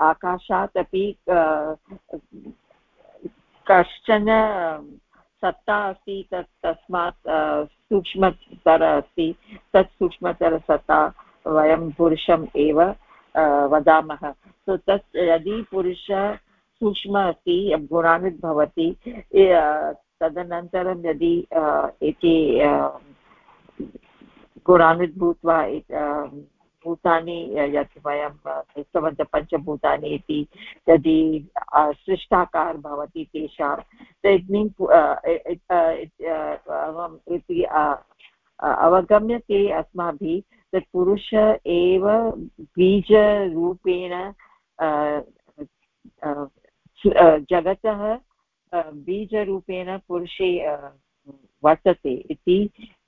S3: आकाशात् अपि कश्चन सत्ता अस्ति, तत् तस्मात् सूक्ष्मतर अस्ति, तत् सूक्ष्मतरसत्ता वयं पुरुषम् एव वदामः। सो तत् यदि पुरुषः सूक्ष्म अस्ति, गुणान्वित् भवति तदनन्तरं यदि एते गुणान्वित् भूत्वा भूतानि, यत् वयं दृष्टवन्तः पञ्चभूतानि इति, यदि सृष्टाकार भवति तेषां इट् मीन् इति अवगम्यते अस्माभिः तत् पुरुष एव बीजरूपेण जगतः बीजरूपेण पुरुषे वर्तते इति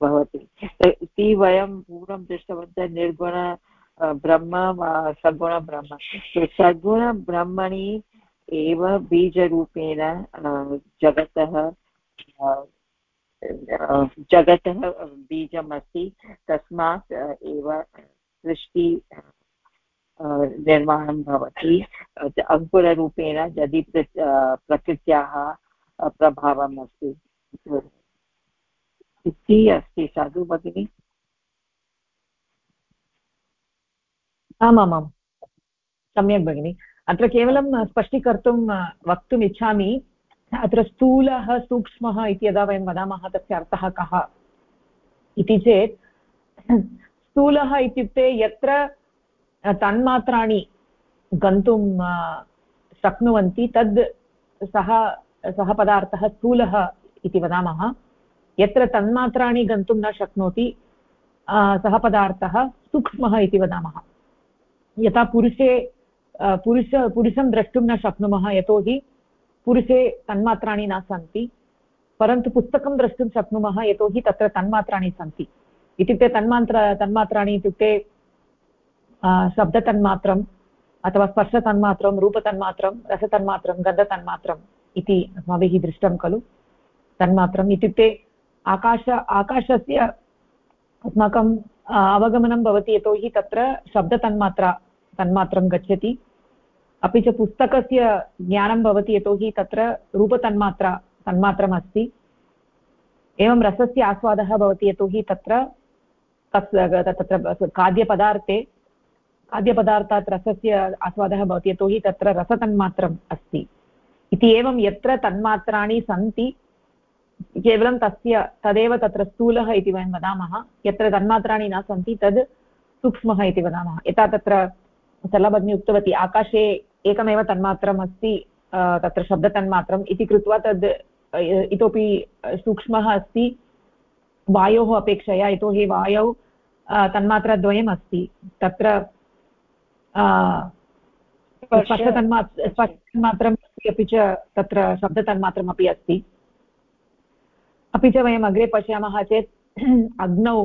S3: भवति। इति वयं पूर्वं दृष्टवन्तः निर्गुण ब्रह्म सगुणब्रह्म सगुणब्रह्मणि एव बीजरूपेण जगतः जगतः बीजमस्ति, तस्मात् एव सृष्टि निर्माणं भवति। अङ्कुररूपेण यदि प्रकृत्याः प्रभावम् अस्ति। इति अस्ति साधु भगिनि?
S1: आमामां। सम्यक् भगिनि। अत्र केवलं स्पष्टीकर्तुं वक्तुम् इच्छामि। अत्र स्थूलः सूक्ष्मः इति यदा वयं वदामः, तस्य अर्थः कः इति चेत्, स्थूलः इत्युक्ते यत्र तन्मात्राणि गन्तुं शक्नुवन्ति, तद् सः सः पदार्थः स्थूलः इति वदामः। यत्र तन्मात्राणि गन्तुं न शक्नोति सः पदार्थः सूक्ष्मः इति वदामः। यथा पुरुषे पुरुष, पुरुषं द्रष्टुं न शक्नुमः यतोहि पुरुषे तन्मात्राणि न सन्ति, परन्तु पुस्तकं द्रष्टुं शक्नुमः यतोहि तत्र तन्मात्राणि सन्ति। इत्युक्ते तन्मात्र, तन्मात्राणि इत्युक्ते शब्दतन्मात्रम् अथवा स्पर्शतन्मात्रं रूपतन्मात्रं रसतन्मात्रं गन्धतन्मात्रम् इति अस्माभिः दृष्टं खलु। तन्मात्रम् इत्युक्ते आकाश, आकाशस्य अस्माकं अवगमनं भवति यतोहि तत्र शब्दतन्मात्रा तन्मात्रं गच्छति। अपि च पुस्तकस्य ज्ञानं भवति, यतोहि तत्र रूपतन्मात्रा तन्मात्रम् अस्ति एवं रसस्य आस्वादः भवति, यतोहि तत्र तत्र खाद्यपदार्थे, खाद्यपदार्थात् रसस्य आस्वादः भवति, यतोहि तत्र रसतन्मात्रम् अस्ति। इति एवं यत्र तन्मात्राणि सन्ति, केवलं तस्य, तदेव तत्र स्थूलः इति वयं वदामः। यत्र तन्मात्राणि न सन्ति, तद् सूक्ष्मः इति वदामः। यथा तत्र सरलभगिनी उक्तवती आकाशे एकमेव तन्मात्रम् अस्ति तत्र शब्दतन्मात्रम् इति कृत्वा तद् इतोपि सूक्ष्मः अस्ति। वायोः अपेक्षया यतोहि वायौ तन्मात्राद्वयम् अस्ति तत्र स्पर्शतन्मात्रम् अपि च तत्र शब्दतन्मात्रमपि अस्ति। अपि च वयम् अग्रे पश्यामः चेत् अग्नौ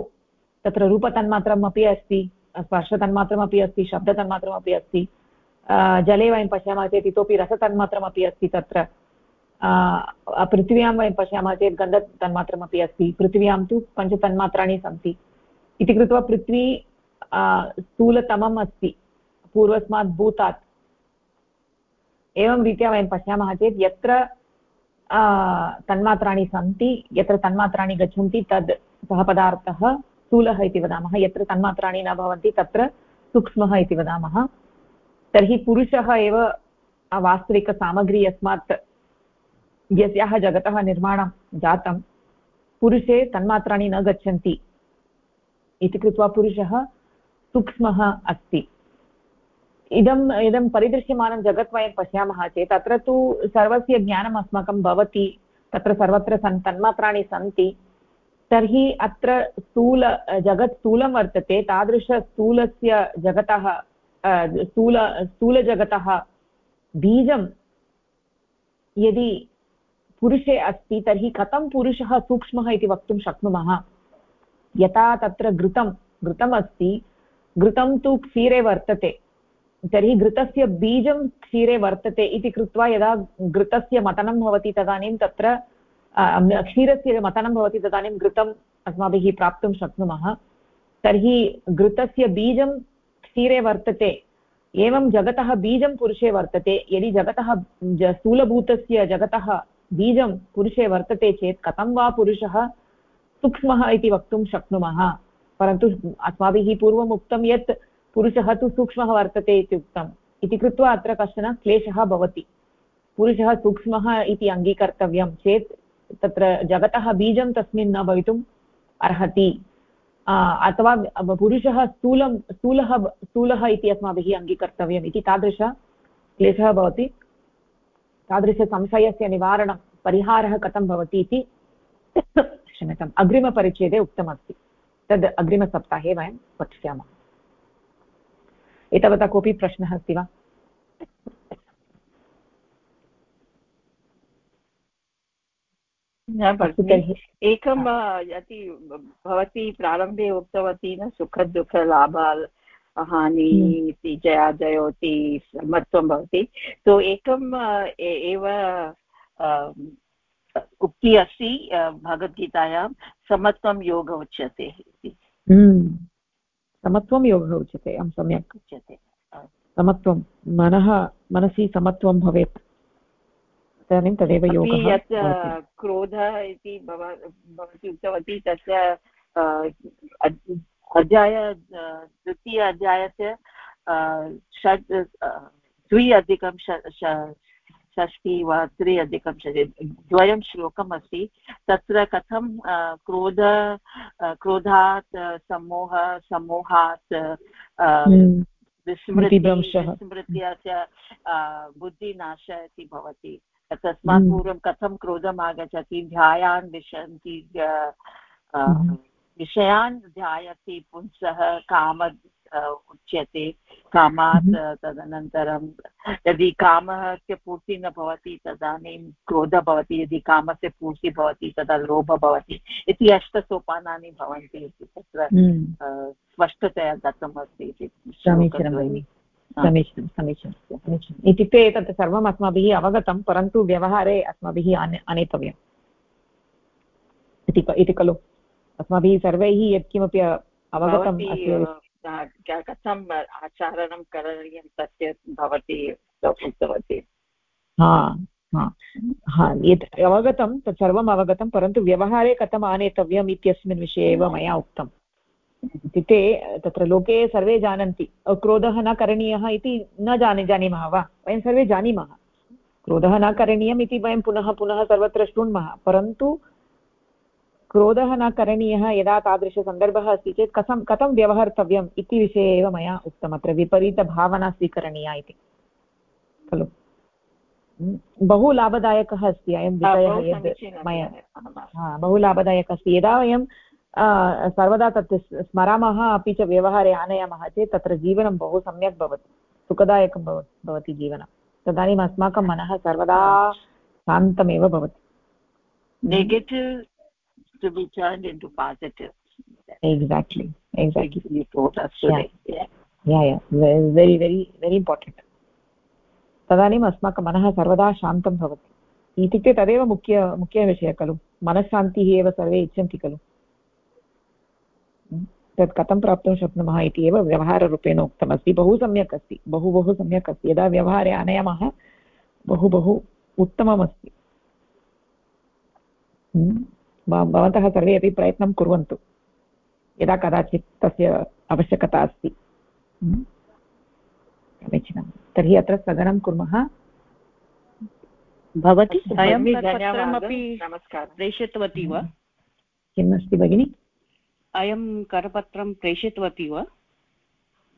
S1: तत्र रूपतन्मात्रम् अपि अस्ति। स्पर्शतन्मात्रमपि अस्ति, शब्दतन्मात्रमपि अस्ति जले वयं पश्यामः चेत् इतोपि रसतन्मात्रमपि अस्ति तत्र पृथिव्यां वयं पश्यामः चेत् गन्धतन्मात्रमपि अस्ति, पृथिव्यां तु पञ्चतन्मात्राणि सन्ति। इति कृत्वा पृथ्वी स्थूलतमम् अस्ति, पूर्वस्मात् भूतात्। एवं रीत्या वयं पश्यामः चेत् यत्र तन्मात्राणि सन्ति, यत्र तन्मात्राणि गच्छन्ति, तद् सः पदार्थः स्थूलः इति वदामः, यत्र तन्मात्राणि न भवन्ति, तत्र सूक्ष्मः इति वदामः। तर्हि पुरुषः एव वास्तविकसामग्री यस्मात् यस्याः जगतः निर्माणं जातं, पुरुषे तन्मात्राणि न गच्छन्ति इति कृत्वा पुरुषः सूक्ष्मः अस्ति। इदम् इदं परिदृश्यमानं जगत् वयं पश्यामः चेत्, अत्र तु सर्वस्य ज्ञानम् अस्माकं भवति, तत्र सर्वत्र सन्, तन्मात्राणि सन्ति तर्हि अत्र स्थूल, जगत् स्थूलं वर्तते तादृशस्थूलस्य जगतः स्थूल, स्थूलजगतः बीजं यदि पुरुषे अस्ति, तर्हि कथं पुरुषः सूक्ष्मः इति वक्तुं शक्नुमः? यथा तत्र घृतं घृतमस्ति घृतं तु क्षीरे वर्तते, तर्हि घृतस्य बीजं क्षीरे वर्तते इति कृत्वा यदा घृतस्य मतनं भवति तदानीं तत्र क्षीरस्य मतनं भवति तदानीं घृतम् अस्माभिः प्राप्तुं शक्नुमः। तर्हि घृतस्य बीजं क्षीरे वर्तते, एवं जगतः बीजं पुरुषे वर्तते। यदि जगतः स्थूलभूतस्य जगतः बीजं पुरुषे वर्तते चेत् कथं वा पुरुषः सूक्ष्मः इति वक्तुं शक्नुमः? परन्तु अस्माभिः पूर्वम् उक्तं यत् पुरुषः तु सूक्ष्मः वर्तते इति उक्तम्। इति कृत्वा अत्र कश्चन क्लेशः भवति। पुरुषः सूक्ष्मः इति अङ्गीकर्तव्यं चेत् तत्र जगतः बीजं तस्मिन् न भवितुम् अर्हति। अथवा पुरुषः स्थूलं, स्थूलः स्थूलः इति अस्माभिः अङ्गीकर्तव्यम् इति तादृश क्लेशः भवति। तादृशसंशयस्य निवारणं, परिहारः कथं भवति इति क्षम्यताम्, अग्रिमपरिच्छेदे उक्तमस्ति। तद् अग्रिमसप्ताहे वयं पठिष्यामः एतावता कोऽपि प्रश्नः अस्ति वा?
S3: तर्हि। एकं यदि भवती प्रारम्भे उक्तवती न सुखदुःखलाभ हानि हम्म। इति जया जयोति समत्वं भवति तो एकम् एव उक्ति अस्ति भगवद्गीतायां समत्वं योग उच्यते इति।
S1: हम्म। समत्वं योगः उच्यते अहं सम्यक्।
S3: उच्यते।
S1: समत्वं मनः मनसि समत्वं भवेत्। इदानीं तदेव योगः
S3: यत् क्रोधः इति भवती उक्तवती तस्य अध्याय द्वितीय अध्यायस्य षड् द्वि अधिकं षष्टि वा त्रि अधिकं द्वयं श्लोकम् अस्ति। तत्र कथं क्रोध क्रोधात् समोह समूहात् हम्म। विस्मृत्या च बुद्धिनाश इति भवति। तस्मात् हम्म। पूर्वं कथं क्रोधम् आगच्छति? ध्यायान् विशन्ति हम्म। विषयान् ध्यायति पुंसः काम उच्यते। कामात् हम्म। तदनन्तरं यदि कामस्य पूर्तिः न भवति तदानीं क्रोधः भवति। यदि कामस्य पूर्तिः भवति तदा लोभः भवति। इति अष्टसोपानानि भवन्ति इति तत्र स्पष्टतया दत्तमस्ति इति
S1: समीचीनं समीचीनं समीचीनं समीचीनम् इत्युक्ते तत् सर्वम् अस्माभिः अवगतं परन्तु व्यवहारे अस्माभिः आने आनेतव्यम्. इति खलु. अस्माभिः सर्वैः यत्किमपि अवगतम्
S3: कथम् आचरणं करणीयं तस्य भवती उक्तवती?
S1: हा हा हा यत् अवगतं तत् सर्वम् अवगतं परन्तु व्यवहारे कथम् आनेतव्यम् इत्यस्मिन् विषये एव मया उक्तम्. इत्युक्ते तत्र लोके सर्वे जानन्ति। क्रोधः न करणीयः इति न जाने जानीमः वा? वयं सर्वे जानीमः। क्रोधः न करणीयम् इति वयं पुनः पुनः सर्वत्र शृण्मः परन्तु क्रोधः न करणीयः यदा तादृशसन्दर्भः अस्ति चेत् कथं कथं व्यवहर्तव्यम् इति विषये एव मया उक्तम् अत्र विपरीतभावना स्वीकरणीया इति। खलु? बहु लाभदायकः अस्ति। अयं विषयः यद् मया बहु लाभदायकः अस्ति। यदा वयं सर्वदा तत् स्मरामः अपि च व्यवहारे आनयामः चेत् तत्र जीवनं बहु सम्यक् भवति सुखदायकं भवति जीवनं। तदानीम् अस्माकं मनः सर्वदा शान्तमेव भवति।
S3: Negative to be turned into positive.
S1: Exactly exactly. You told us today. Yeah. Yeah, yeah. very very very important. तदानीम् अस्माकं मनः सर्वदा शान्तं भवति। इत्युक्ते तदेव मुख्य मुख्यविषयः खलु। मनश्शान्तिः एव सर्वे इच्छन्ति खलु। तत् कथं प्राप्तुं शक्नुमः इति एव व्यवहाररूपेण उक्तमस्ति। बहु सम्यक् अस्ति। बहु बहु सम्यक् अस्ति। यदा व्यवहारे आनयामः बहु बहु उत्तममस्ति। हम्म। भवन्तः सर्वे अपि प्रयत्नं कुर्वन्तु। यदा कदाचित् तस्य आवश्यकता अस्ति। हम्म। समीचीनं तर्हि अत्र स्थगनं कुर्मः।
S2: भवती प्रेषितवती वा?
S1: किम् अस्ति भगिनि?
S2: अयं करपत्रं प्रेषितवती वा?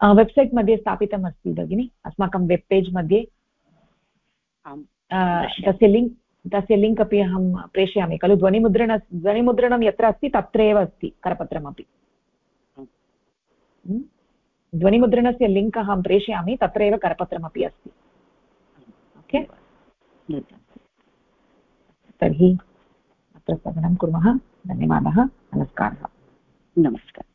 S1: वेब्सैट् मध्ये स्थापितम् अस्ति भगिनि अस्माकं वेब् पेज् मध्ये। तस्य लिङ्क् तस्य लिङ्क् अपि अहं प्रेषयामि खलु ध्वनिमुद्रण ध्वनिमुद्रणं यत्र अस्ति तत्रैव अस्ति करपत्रमपि। ध्वनिमुद्रणस्य लिङ्क् अहं प्रेषयामि तत्रैव करपत्रमपि अस्ति। ओके? तर्हि अत्र स्थगनं कुर्मः धन्यवादः नमस्कारः।
S2: नमस्कारः।